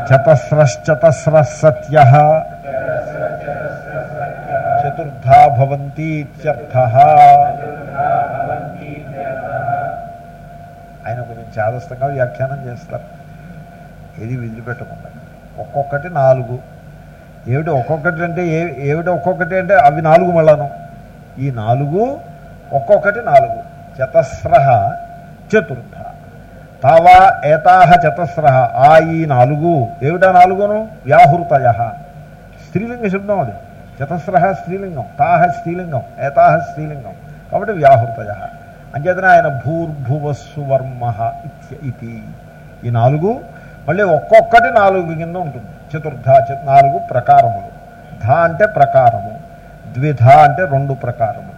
చతస్రశ్చతస్ర సత్య చతుర్థా భవంతి ఇత్యర్థ ఆయన కొంచెం చాదస్తంగా వ్యాఖ్యానం చేస్తారు. ఏది విదిలిపెట్టకుండా. ఒక్కొక్కటి నాలుగు. ఏమిటి ఒక్కొక్కటి అంటే ఏ ఏమిటి ఒక్కొక్కటి అంటే అవి నాలుగు మళ్ళాను. ఈ నాలుగు ఒక్కొక్కటి నాలుగు. చతస్ర చతుర్థ. తావా ఏతాహ చతస్ర ఆ ఈ నాలుగు. ఏమిటా నాలుగును? వ్యాహృతయ. స్త్రీలింగ శబ్దం అది. చతస్ర స్త్రీలింగం. తాహ స్త్రీలింగం. ఏతాహ స్త్రీలింగం. కాబట్టి వ్యాహృతయ. అంచేతనే ఆయన భూర్భువస్సువర్మ ఇది ఈ నాలుగు మళ్ళీ ఒక్కొక్కటి నాలుగు కింద ఉంటుంది. చతుర్థ నాలుగు ప్రకారములు. ధ అంటే ప్రకారము. ద్విధ అంటే రెండు ప్రకారము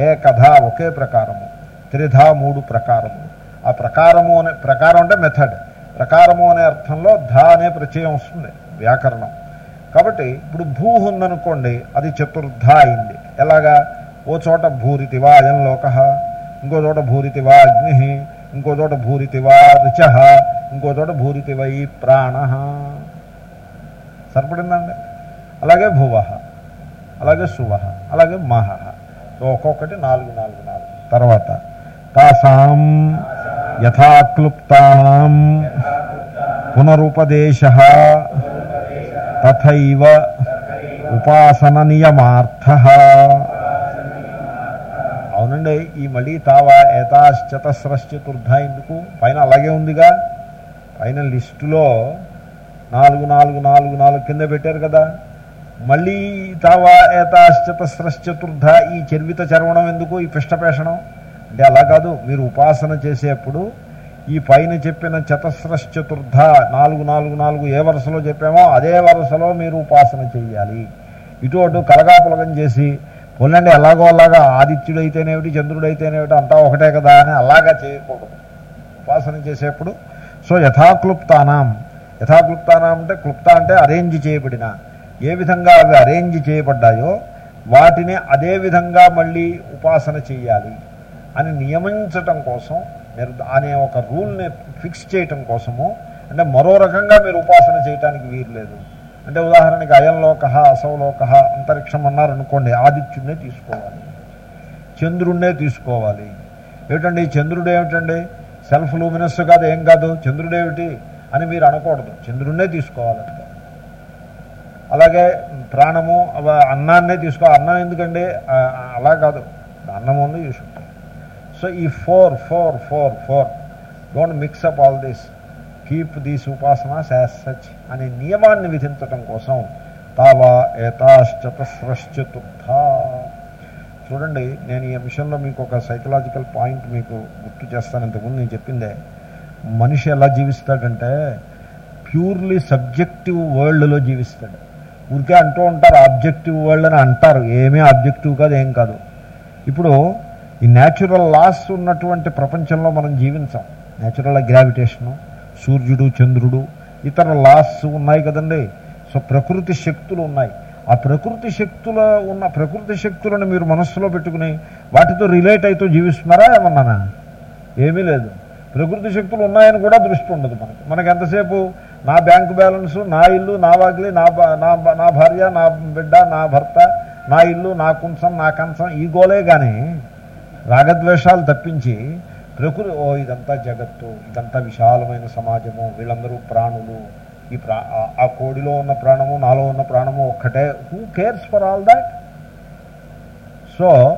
ఏకధ ఒకే ప్రకారము. త్రిధ మూడు ప్రకారము ఆ ప్రకారము అనే ప్రకారం అంటే మెథడ్ ప్రకారము అనే అర్థంలో ధ అనే ప్రత్యయం వస్తుంది వ్యాకరణం. కాబట్టి ఇప్పుడు భూ ఉందనుకోండి అది చతుర్థ అయింది. ఎలాగా? ఓ చోట భూరితివా అయం లోక. ఇంకో చోట భూరితివా అగ్ని ఇంకో చోట భూరితివా రుచ ఇంకో చోట భూరితివై ప్రాణ. సరిపడిందండి? అలాగే భువ అలాగే శువ అలాగే మహ. సో ఒక్కొక్కటి నాలుగు నాలుగు నాలుగు. తర్వాత తాసాం యథాక్లుప్తాం పునరుపదేశ తథైవ ఉపాసన నియమార్థ అవునండి ఈ మళ్ళీ తావా ఏతాశ్చతస్రశ్చతుర్ధ ఎందుకు పైన అలాగే ఉందిగా. పైన లిస్టులో నాలుగు నాలుగు నాలుగు నాలుగు కింద పెట్టారు కదా. మళ్ళీ తావా ఏతాశ్చతస్రశ్చతుర్ధ ఈ చర్విత చర్వణం ఎందుకు ఈ పిష్టపేషణం అంటే అలా కాదు మీరు ఉపాసన చేసేప్పుడు ఈ పైన చెప్పిన చతస్రశ్చతుర్ధ నాలుగు నాలుగు నాలుగు ఏ వరుసలో చెప్పామో అదే వరుసలో మీరు ఉపాసన చేయాలి ఇటు అటు కలగాపులగం చేసి పోలండి ఎలాగో అలాగా ఆదిత్యుడు అయితేనేమిటి చంద్రుడు అయితేనేమిటి అంతా ఒకటే కదా అని అలాగా చేయకూడదు. ఉపాసన చేసేప్పుడు సో యథాక్లుప్తానాం. యథాక్లుప్తానాం అంటే క్లుప్త అంటే అరేంజ్ చేయబడిన. ఏ విధంగా అవి అరేంజ్ చేయబడ్డాయో వాటిని అదే విధంగా మళ్ళీ ఉపాసన చేయాలి అని నియమించటం కోసం మీరు అనే ఒక రూల్ని ఫిక్స్ చేయటం కోసము అంటే మరో రకంగా మీరు ఉపాసన చేయటానికి వీలు లేదు అంటే ఉదాహరణకి అయంలోక అసౌలోక అంతరిక్షం అన్నారనుకోండి ఆదిత్యుడినే తీసుకోవాలి. చంద్రుడినే తీసుకోవాలి. ఏమిటండి? చంద్రుడు ఏమిటండి? సెల్ఫ్ లూమినస్ కాదు ఏం కాదు? చంద్రుడేమిటి అని మీరు అనకూడదు. చంద్రుడినే తీసుకోవాలంటే. అలాగే ప్రాణము అన్నాన్నే తీసుకో అన్నం ఎందుకండి? అలా కాదు. అన్నము చూసుకుంటాం సో ఈ four four four four don't mix up all this keep these ఉపాసనాస్ as such అనే నియమాన్ని విధించటం కోసం తావా ఏతాశ్చతస్రశ్చతుర్థ చూడండి నేను ఈ అంశంలో మీకు ఒక సైకలాజికల్ పాయింట్ మీకు గుర్తు చేస్తాను. ఇంతకుముందు నేను చెప్పిందే మనిషి ఎలా జీవిస్తాడంటే ప్యూర్లీ సబ్జెక్టివ్ వరల్డ్లో జీవిస్తాడు. ఊరికే అంటూ ఉంటారు ఆబ్జెక్టివ్ వరల్డ్ అని అంటారు. ఏమీ ఆబ్జెక్టివ్ కాదు ఏం కాదు. ఇప్పుడు ఈ న్యాచురల్ లాస్ ఉన్నటువంటి ప్రపంచంలో మనం జీవించాం. న్యాచురల్ గ్రావిటేషను సూర్యుడు చంద్రుడు ఇతర లాస్ ఉన్నాయి కదండి. సో ప్రకృతి శక్తులు ఉన్నాయి. ఆ ప్రకృతి శక్తుల ఉన్న ప్రకృతి శక్తులను మీరు మనస్సులో పెట్టుకుని వాటితో రిలేట్ అవుతూ జీవిస్తున్నారా ఏమన్నానా? ఏమీ లేదు. ప్రకృతి శక్తులు ఉన్నాయని కూడా దృష్టి ఉండదు మనకి. మనకి ఎంతసేపు నా బ్యాంకు బ్యాలెన్స్ నా ఇల్లు నా వాకిలి నా నా నా భార్య నా బిడ్డ నా భర్త నా ఇల్లు నా కుంసం నా కంచం ఈ గోలే కానీ రాగద్వేషాలు తప్పించి ప్రకృతి ఓ ఇదంతా జగత్తు ఇదంతా విశాలమైన సమాజము వీళ్ళందరూ ప్రాణులు. ఈ ప్రా ఆ- ఆ కోడిలో ఉన్న ప్రాణము నాలో ఉన్న ప్రాణము ఒక్కటే. Who cares for all that so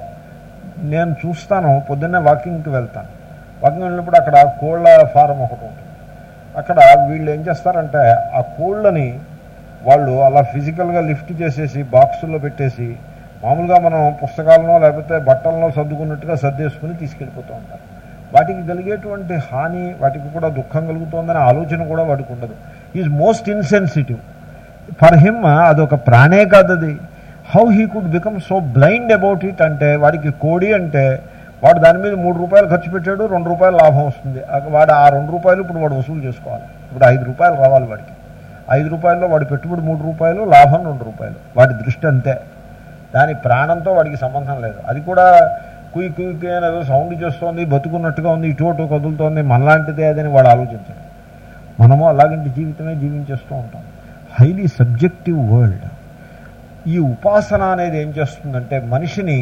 నేను చూస్తాను పొద్దున్నే వాకింగ్కి వెళ్తాను. వాకింగ్ వెళ్ళినప్పుడు అక్కడ కోళ్ళ ఫారం ఒకటి ఉంటుంది. అక్కడ వీళ్ళు ఏం చేస్తారంటే ఆ కోళ్ళని వాళ్ళు అలా ఫిజికల్గా లిఫ్ట్ చేసేసి బాక్సుల్లో పెట్టేసి మామూలుగా మనం పుస్తకాలను లేకపోతే బట్టలను సర్దుకున్నట్టుగా సర్దేసుకుని తీసుకెళ్ళిపోతూ ఉంటారు. వాటికి కలిగేటువంటి హాని వాటికి కూడా దుఃఖం కలుగుతోందనే ఆలోచన కూడా వాటికి ఉండదు. Is most insensitive for him అదొక ప్రాణే కాదు అది. How he could become so blind about it అంటే వాడికి కోడి అంటే వాడు దాని మీద మూడు రూపాయలు ఖర్చు పెట్టాడు రెండు రూపాయలు లాభం వస్తుంది. వాడు ఆ రెండు రూపాయలు ఇప్పుడు వాడు వసూలు చేసుకోవాలి. ఇప్పుడు ఐదు రూపాయలు రావాలి వాడికి. ఐదు రూపాయల్లో వాడి పెట్టుబడి మూడు రూపాయలు లాభం రెండు రూపాయలు. వాడి దృష్టి అంతే. దాని ప్రాణంతో వాడికి సంబంధం లేదు. అది కూడా కుయ్ కుయ్ కుయ్ అని ఏదో సౌండ్ చేస్తోంది బతుకున్నట్టుగా ఉంది ఇటు అటు కదులుతోంది మనలాంటిదే అదని వాడు ఆలోచించడు. మనము అలాగంటి జీవితమే జీవించేస్తూ ఉంటాం. హైలీ సబ్జెక్టివ్ వరల్డ్ ఈ ఉపాసన అనేది ఏం చేస్తుందంటే మనిషిని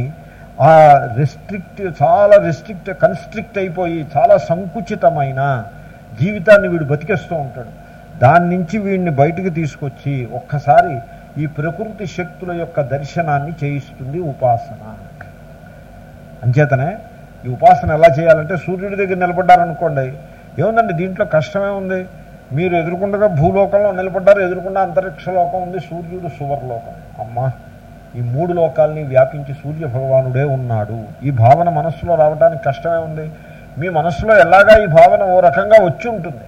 ఆ రెస్ట్రిక్ట్ చాలా రెస్ట్రిక్ట్ కన్స్ట్రిక్ట్ అయిపోయి చాలా సంకుచితమైన జీవితాన్ని వీడు బతికేస్తూ ఉంటాడు. దాని నుంచి వీడిని బయటకు తీసుకొచ్చి ఒక్కసారి ఈ ప్రకృతి శక్తుల యొక్క దర్శనాన్ని చేయిస్తుంది ఉపాసన. అంచేతనే ఈ ఉపాసన ఎలా చేయాలంటే సూర్యుడి దగ్గర నిలబడ్డారనుకోండి. ఏముందండి? దీంట్లో కష్టమే ఉంది. మీరు ఎదుర్కొండగా భూలోకంలో నిలబడ్డారు ఎదుర్కొండ అంతరిక్ష లోకం ఉంది సూర్యుడు సువర్లోకం. అమ్మా! ఈ మూడు లోకాల్ని వ్యాపించి సూర్య భగవానుడే ఉన్నాడు. ఈ భావన మనస్సులో రావడానికి కష్టమే ఉంది. మీ మనస్సులో ఎలాగా ఈ భావన ఓ రకంగా వచ్చి ఉంటుంది?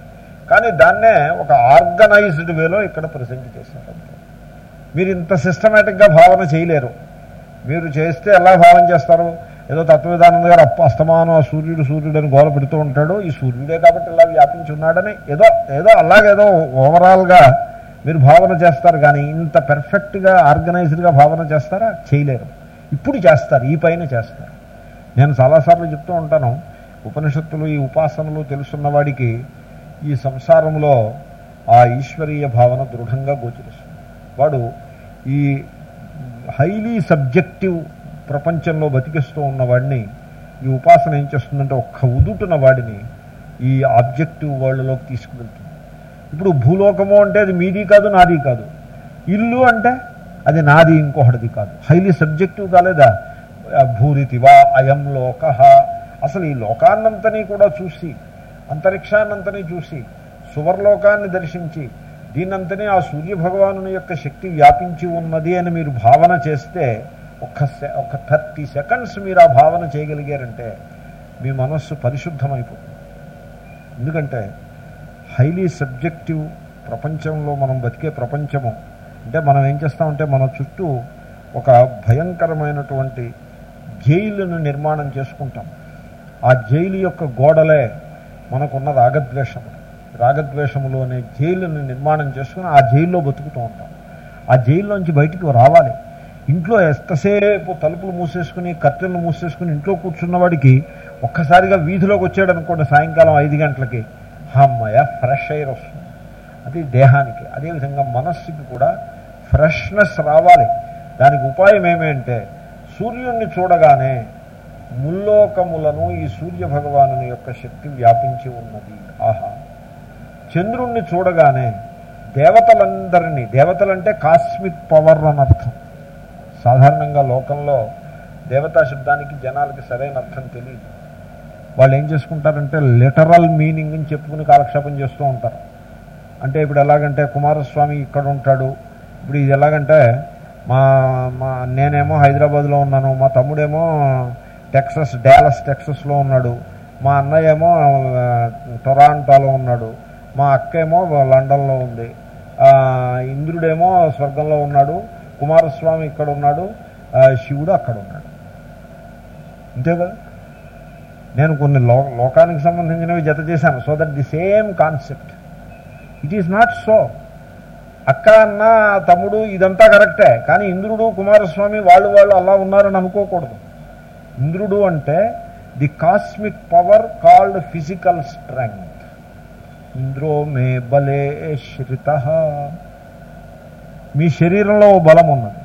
కానీ దాన్నే ఒక ఆర్గనైజ్డ్ వేలో ఇక్కడ ప్రజెంట్ చేశారు మీరు ఇంత సిస్టమేటిక్గా భావన చేయలేరు. మీరు చేస్తే ఎలా భావన చేస్తారు? ఏదో తత్వవిధానం గారు అప్ప అస్తమానం ఆ సూర్యుడు సూర్యుడు అని గోల పెడుతూ ఉంటాడు. ఈ సూర్యుడే కాబట్టి ఇలా వ్యాపించి ఉన్నాడని ఏదో ఏదో అలాగేదో ఓవరాల్గా మీరు భావన చేస్తారు. కానీ ఇంత పెర్ఫెక్ట్గా ఆర్గనైజ్డ్గా భావన చేస్తారా? చేయలేరు. ఇప్పుడు చేస్తారు. ఈ పైన చేస్తారు. నేను చాలాసార్లు చెప్తూ ఉంటాను. ఉపనిషత్తులు ఈ ఉపాసనలు తెలుసున్నవాడికి ఈ సంసారంలో ఆ ఈశ్వరీయ భావన దృఢంగా గోచరిస్తుంది. వాడు ఈ హైలీ సబ్జెక్టివ్ ప్రపంచంలో బతికిస్తూ ఉన్నవాడిని ఈ ఉపాసన ఏం చేస్తుందంటే ఒక్క ఉదుటున వాడిని ఈ ఆబ్జెక్టివ్ వరల్డ్లోకి తీసుకువెళ్తుంది. ఇప్పుడు భూలోకము అంటే అది మీది కాదు నాది కాదు. ఇల్లు అంటే అది నాది ఇంకొకటిది కాదు. హైలీ సబ్జెక్టివ్ కాలేదా? భూరితివా అయం లోక. అసలు ఈ లోకాన్నంతని కూడా చూసి అంతరిక్షాన్నంతని చూసి సువర్లోకాన్ని దర్శించి దీన్నంతనే ఆ సూర్యభగవాను యొక్క శక్తి వ్యాపించి ఉన్నది అని మీరు భావన చేస్తే ఒక్క ఒక థర్టీ సెకండ్స్ మీరు ఆ భావన చేయగలిగారంటే మీ మనస్సు పరిశుద్ధమైపోతుంది. ఎందుకంటే హైలీ సబ్జెక్టివ్ ప్రపంచంలో మనం బతికే ప్రపంచము. అంటే మనం ఏం చేస్తామంటే మన చుట్టూ ఒక భయంకరమైనటువంటి జైలును నిర్మాణం చేసుకుంటాం. ఆ జైలు యొక్క గోడలే మనకున్న రాగద్వేషము. రాగద్వేషములు అనే జైలును నిర్మాణం చేసుకుని ఆ జైల్లో బతుకుతూ ఉంటాం. ఆ జైల్లోంచి బయటికి రావాలి. ఇంట్లో ఎంతసేపు తలుపులు మూసేసుకుని కట్టెలు మూసేసుకుని ఇంట్లో కూర్చున్న వాడికి ఒక్కసారిగా వీధిలోకి వచ్చాడు అనుకోండి సాయంకాలం ఐదు గంటలకి. అమ్మయ్య ఫ్రెష్ ఎయిర్ వస్తుంది. అది దేహానికి. అదేవిధంగా మనస్సుకి కూడా ఫ్రెష్నెస్ రావాలి. దానికి ఉపాయం ఏమంటే సూర్యుణ్ణి సూర్యుడిని చూడగానే ముల్లోకములను ఈ సూర్య భగవాను యొక్క శక్తి వ్యాపించి ఉన్నది. ఆహా! చంద్రుణ్ణి చూడగానే దేవతలందరినీ దేవతలంటే కాస్మిక్ పవర్ అని అర్థం. సాధారణంగా లోకంలో దేవతా శబ్దానికి జనాలకి సరైన అర్థం తెలియదు వాళ్ళు ఏం చేసుకుంటారంటే లిటరల్ మీనింగ్ అని చెప్పుకుని కాలక్షేపం చేస్తూ ఉంటారు. అంటే ఇప్పుడు ఎలాగంటే కుమారస్వామి ఇక్కడ ఉంటాడు. ఇప్పుడు ఇది ఎలాగంటే మా మా నేనేమో హైదరాబాద్లో ఉన్నాను. మా తమ్ముడేమో టెక్సస్ డాలస్ టెక్సస్లో ఉన్నాడు. మా అన్నయ్య ఏమో టొరాంటోలో ఉన్నాడు. మా అక్క ఏమో లండన్లో ఉంది. ఇంద్రుడేమో స్వర్గంలో ఉన్నాడు. కుమారస్వామి ఇక్కడ ఉన్నాడు? శివుడు అక్కడ ఉన్నాడు. అంతే కదా? నేను కొన్ని లో లోకానికి సంబంధించినవి జత చేశాను. So that the same concept it is not so అక్క అన్న తమ్ముడు ఇదంతా కరెక్టే. కానీ ఇంద్రుడు కుమారస్వామి వాళ్ళు వాళ్ళు అలా ఉన్నారని అనుకోకూడదు. ఇంద్రుడు అంటే the cosmic power called physical strength ఇంద్రో మే బలే శ్రిత. మీ శరీరంలో బలం ఉన్నది.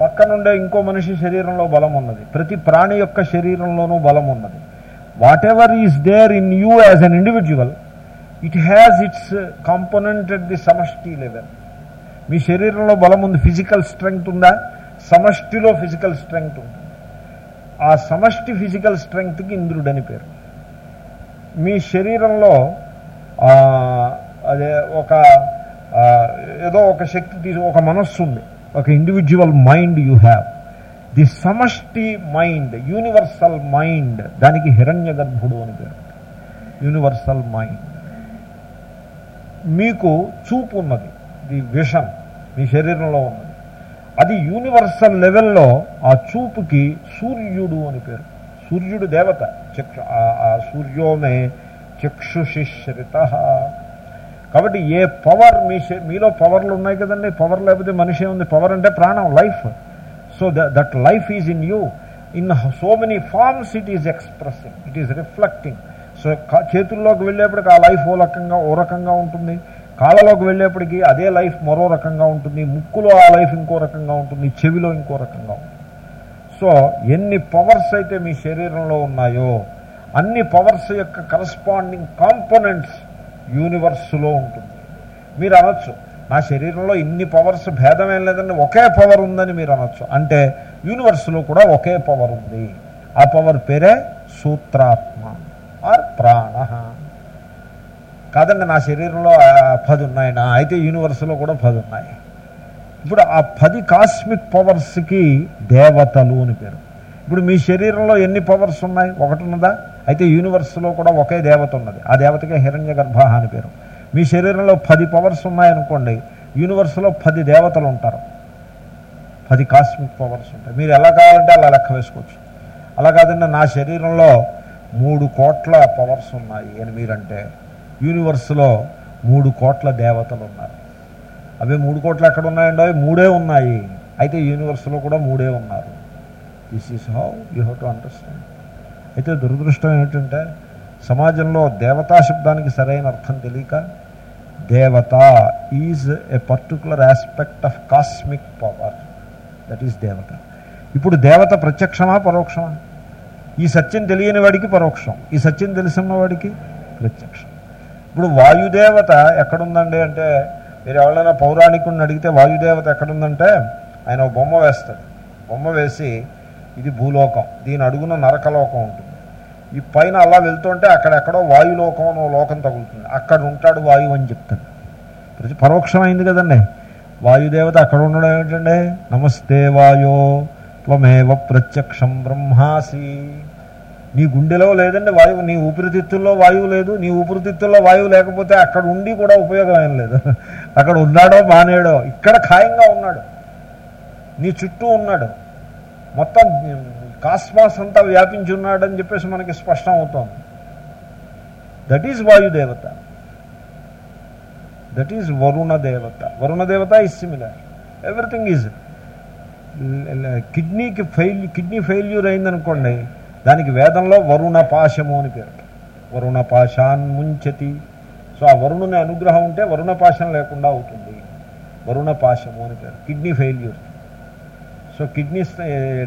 పక్కనుండే ఇంకో మనిషి శరీరంలో బలం ఉన్నది. ప్రతి ప్రాణి యొక్క శరీరంలోనూ బలం ఉన్నది. Whatever is there in you as an individual it has its component at the సమష్టి లెవెల్ మీ శరీరంలో బలం ఉంది ఫిజికల్ స్ట్రెంగ్త్ ఉందా? సమష్టిలో ఫిజికల్ స్ట్రెంగ్త్ ఉంటుంది. ఆ సమష్టి ఫిజికల్ స్ట్రెంగ్త్కి ఇంద్రుడని పేరు. మీ శరీరంలో అదే ఒక ఏదో ఒక శక్తి తీసు ఒక మనస్సు ఉంది. ఒక individual mind you have the సమష్టి మైండ్ యూనివర్సల్ మైండ్ దానికి హిరణ్య గర్భుడు అని పేరు. యూనివర్సల్ మైండ్ మీకు చూపు ఉన్నది. ది విషన్ మీ శరీరంలో ఉన్నది. అది యూనివర్సల్ లెవెల్లో ఆ చూపుకి సూర్యుడు అని పేరు. సూర్యుడు దేవత చక్షు ఆ- ఆ సూర్యోమే చక్షుషిశ్రిత కాబట్టి ఏ పవర్ మీ మీలో పవర్లు ఉన్నాయి కదండి. పవర్ లేకపోతే మనిషి ఉంది పవర్ అంటే ప్రాణం life. So that life is in you. In so many forms it is expressing it is reflecting. So చేతుల్లోకి వెళ్ళేప్పటికి ఆ లైఫ్ ఓ రకంగా ఓ రకంగా ఉంటుంది. కాళ్ళలోకి వెళ్ళేప్పటికీ అదే లైఫ్ మరో రకంగా ఉంటుంది. ముక్కులో ఆ లైఫ్ ఇంకో రకంగా ఉంటుంది. చెవిలో ఇంకో రకంగా ఉంటుంది. సో ఎన్ని పవర్స్ అయితే మీ శరీరంలో ఉన్నాయో అన్ని పవర్స్ యొక్క కరస్పాండింగ్ కాంపోనెంట్స్ యూనివర్స్లో ఉంటుంది. మీరు అనొచ్చు నా శరీరంలో ఇన్ని పవర్స్ భేదం ఏం లేదండి ఒకే పవర్ ఉందని మీరు అనొచ్చు అంటే యూనివర్స్లో కూడా ఒకే పవర్ ఉంది. ఆ పవర్ పేరే సూత్రాత్మ ఆర్ ప్రాణ. కాదండి నా శరీరంలో పది ఉన్నాయి నా అయితే యూనివర్స్లో కూడా పది ఉన్నాయి. ఇప్పుడు ఆ పది కాస్మిక్ పవర్స్కి దేవతలు అని పేరు. ఇప్పుడు మీ శరీరంలో ఎన్ని పవర్స్ ఉన్నాయి? ఒకటి ఉన్నదా? అయితే యూనివర్స్లో కూడా ఒకే దేవత ఉన్నది. ఆ దేవతకే హిరణ్య గర్భ అని పేరు. మీ శరీరంలో పది పవర్స్ ఉన్నాయనుకోండి యూనివర్స్లో పది దేవతలు ఉంటారు. పది కాస్మిక్ పవర్స్ ఉంటాయి. మీరు ఎలా కావాలంటే అలా లెక్క వేసుకోవచ్చు. అలా కాదండి నా శరీరంలో మూడు కోట్ల పవర్స్ ఉన్నాయి అని మీరంటే యూనివర్స్లో మూడు కోట్ల దేవతలు ఉన్నారు. అవి మూడు కోట్లు ఎక్కడ ఉన్నాయండి అవి మూడే ఉన్నాయి. అయితే యూనివర్స్లో కూడా మూడే ఉన్నారు. This is how you have to understand అయితే దురదృష్టం ఏమిటంటే సమాజంలో దేవతా శబ్దానికి సరైన అర్థం తెలియక దేవత is a particular aspect of cosmic power that is దేవత. ఇప్పుడు దేవత ప్రత్యక్షమా పరోక్షమా? ఈ సత్యం తెలియని వాడికి పరోక్షం ఈ సత్యం తెలిసిన వాడికి ప్రత్యక్షం. ఇప్పుడు వాయుదేవత ఎక్కడుందండి అంటే మీరు ఎవరైనా పౌరాణికుడిని అడిగితే వాయుదేవత ఎక్కడుందంటే ఆయన ఒక బొమ్మ వేస్తాడు. బొమ్మ వేసి ఇది భూలోకం దీని అడుగున నరకలోకం ఉంటుంది. ఈ పైన అలా వెళ్తుంటే అక్కడెక్కడో వాయులోకం అనో లోకం తగులుతుంది. అక్కడ ఉంటాడు వాయువు అని చెప్తాడు. ప్రతి పరోక్షమైంది కదండి. వాయుదేవత అక్కడ ఉండడం ఏమిటండి? నమస్తే వాయో త్వమేవ ప్రత్యక్షం బ్రహ్మాసి. నీ గుండెలో లేదండి వాయువు నీ ఊపిరితిత్తుల్లో వాయువు లేదు నీ ఊపిరితిత్తుల్లో వాయువు లేకపోతే అక్కడ ఉండి కూడా ఉపయోగం ఏం లేదు. అక్కడ ఉన్నాడో మానేడో ఇక్కడ ఖాయంగా ఉన్నాడు. నీ చుట్టూ ఉన్నాడు. మొత్తం కాస్మాస్ అంతా వ్యాపించి ఉన్నాడని చెప్పేసి మనకి స్పష్టం అవుతోంది దట్ ఈజ్ వాయుదేవత దట్ ఈజ్ వరుణ దేవత. వరుణ దేవత ఈజ్ సిమిలర్ ఎవ్రీథింగ్ ఈజ్ కిడ్నీకి ఫెయిల్ కిడ్నీ ఫెయిల్యూర్ అయిందనుకోండి దానికి వేదంలో వరుణ పాశము అని పేరు. వరుణ పాశాన్ ముంచతి. సో ఆ వరుణుని అనుగ్రహం ఉంటే వరుణ పాశం లేకుండా అవుతుంది. వరుణ పాశము అని పేరు. Kidney failure so kidneys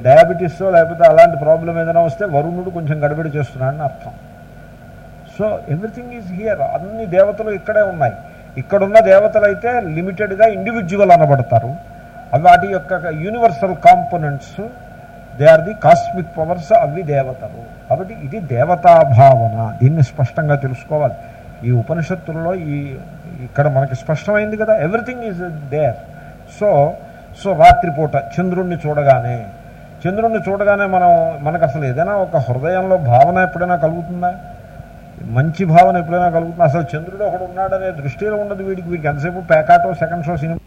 diabetes లేకపోతే అలాంటి ప్రాబ్లం ఏదైనా వస్తే వరుణుడు కొంచెం గడబడి చేస్తున్నాడని అర్థం. So everything is here. అన్ని దేవతలు ఇక్కడే ఉన్నాయి. ఇక్కడున్న దేవతలు అయితే లిమిటెడ్గా ఇండివిజువల్ అనబడతారు. అవి వాటి యొక్క universal components they are the cosmic powers అవి దేవతలు. కాబట్టి ఇది దేవతా భావన. దీన్ని స్పష్టంగా తెలుసుకోవాలి. ఈ ఉపనిషత్తుల్లో ఈ ఇక్కడ మనకి స్పష్టమైంది కదా. Everything is there. So so రాత్రిపూట చంద్రుణ్ణి చూడగానే చంద్రుణ్ణి చూడగానే మనం మనకు అసలు ఏదైనా ఒక హృదయంలో భావన ఎప్పుడైనా కలుగుతుందా? మంచి భావన ఎప్పుడైనా కలుగుతుందా? అసలు చంద్రుడు ఒకడు ఉన్నాడనే దృష్టిలో ఉండదు వీడికి. వీడికి ఎంతసేపు పేకాటో సెకండ్ షో సినిమా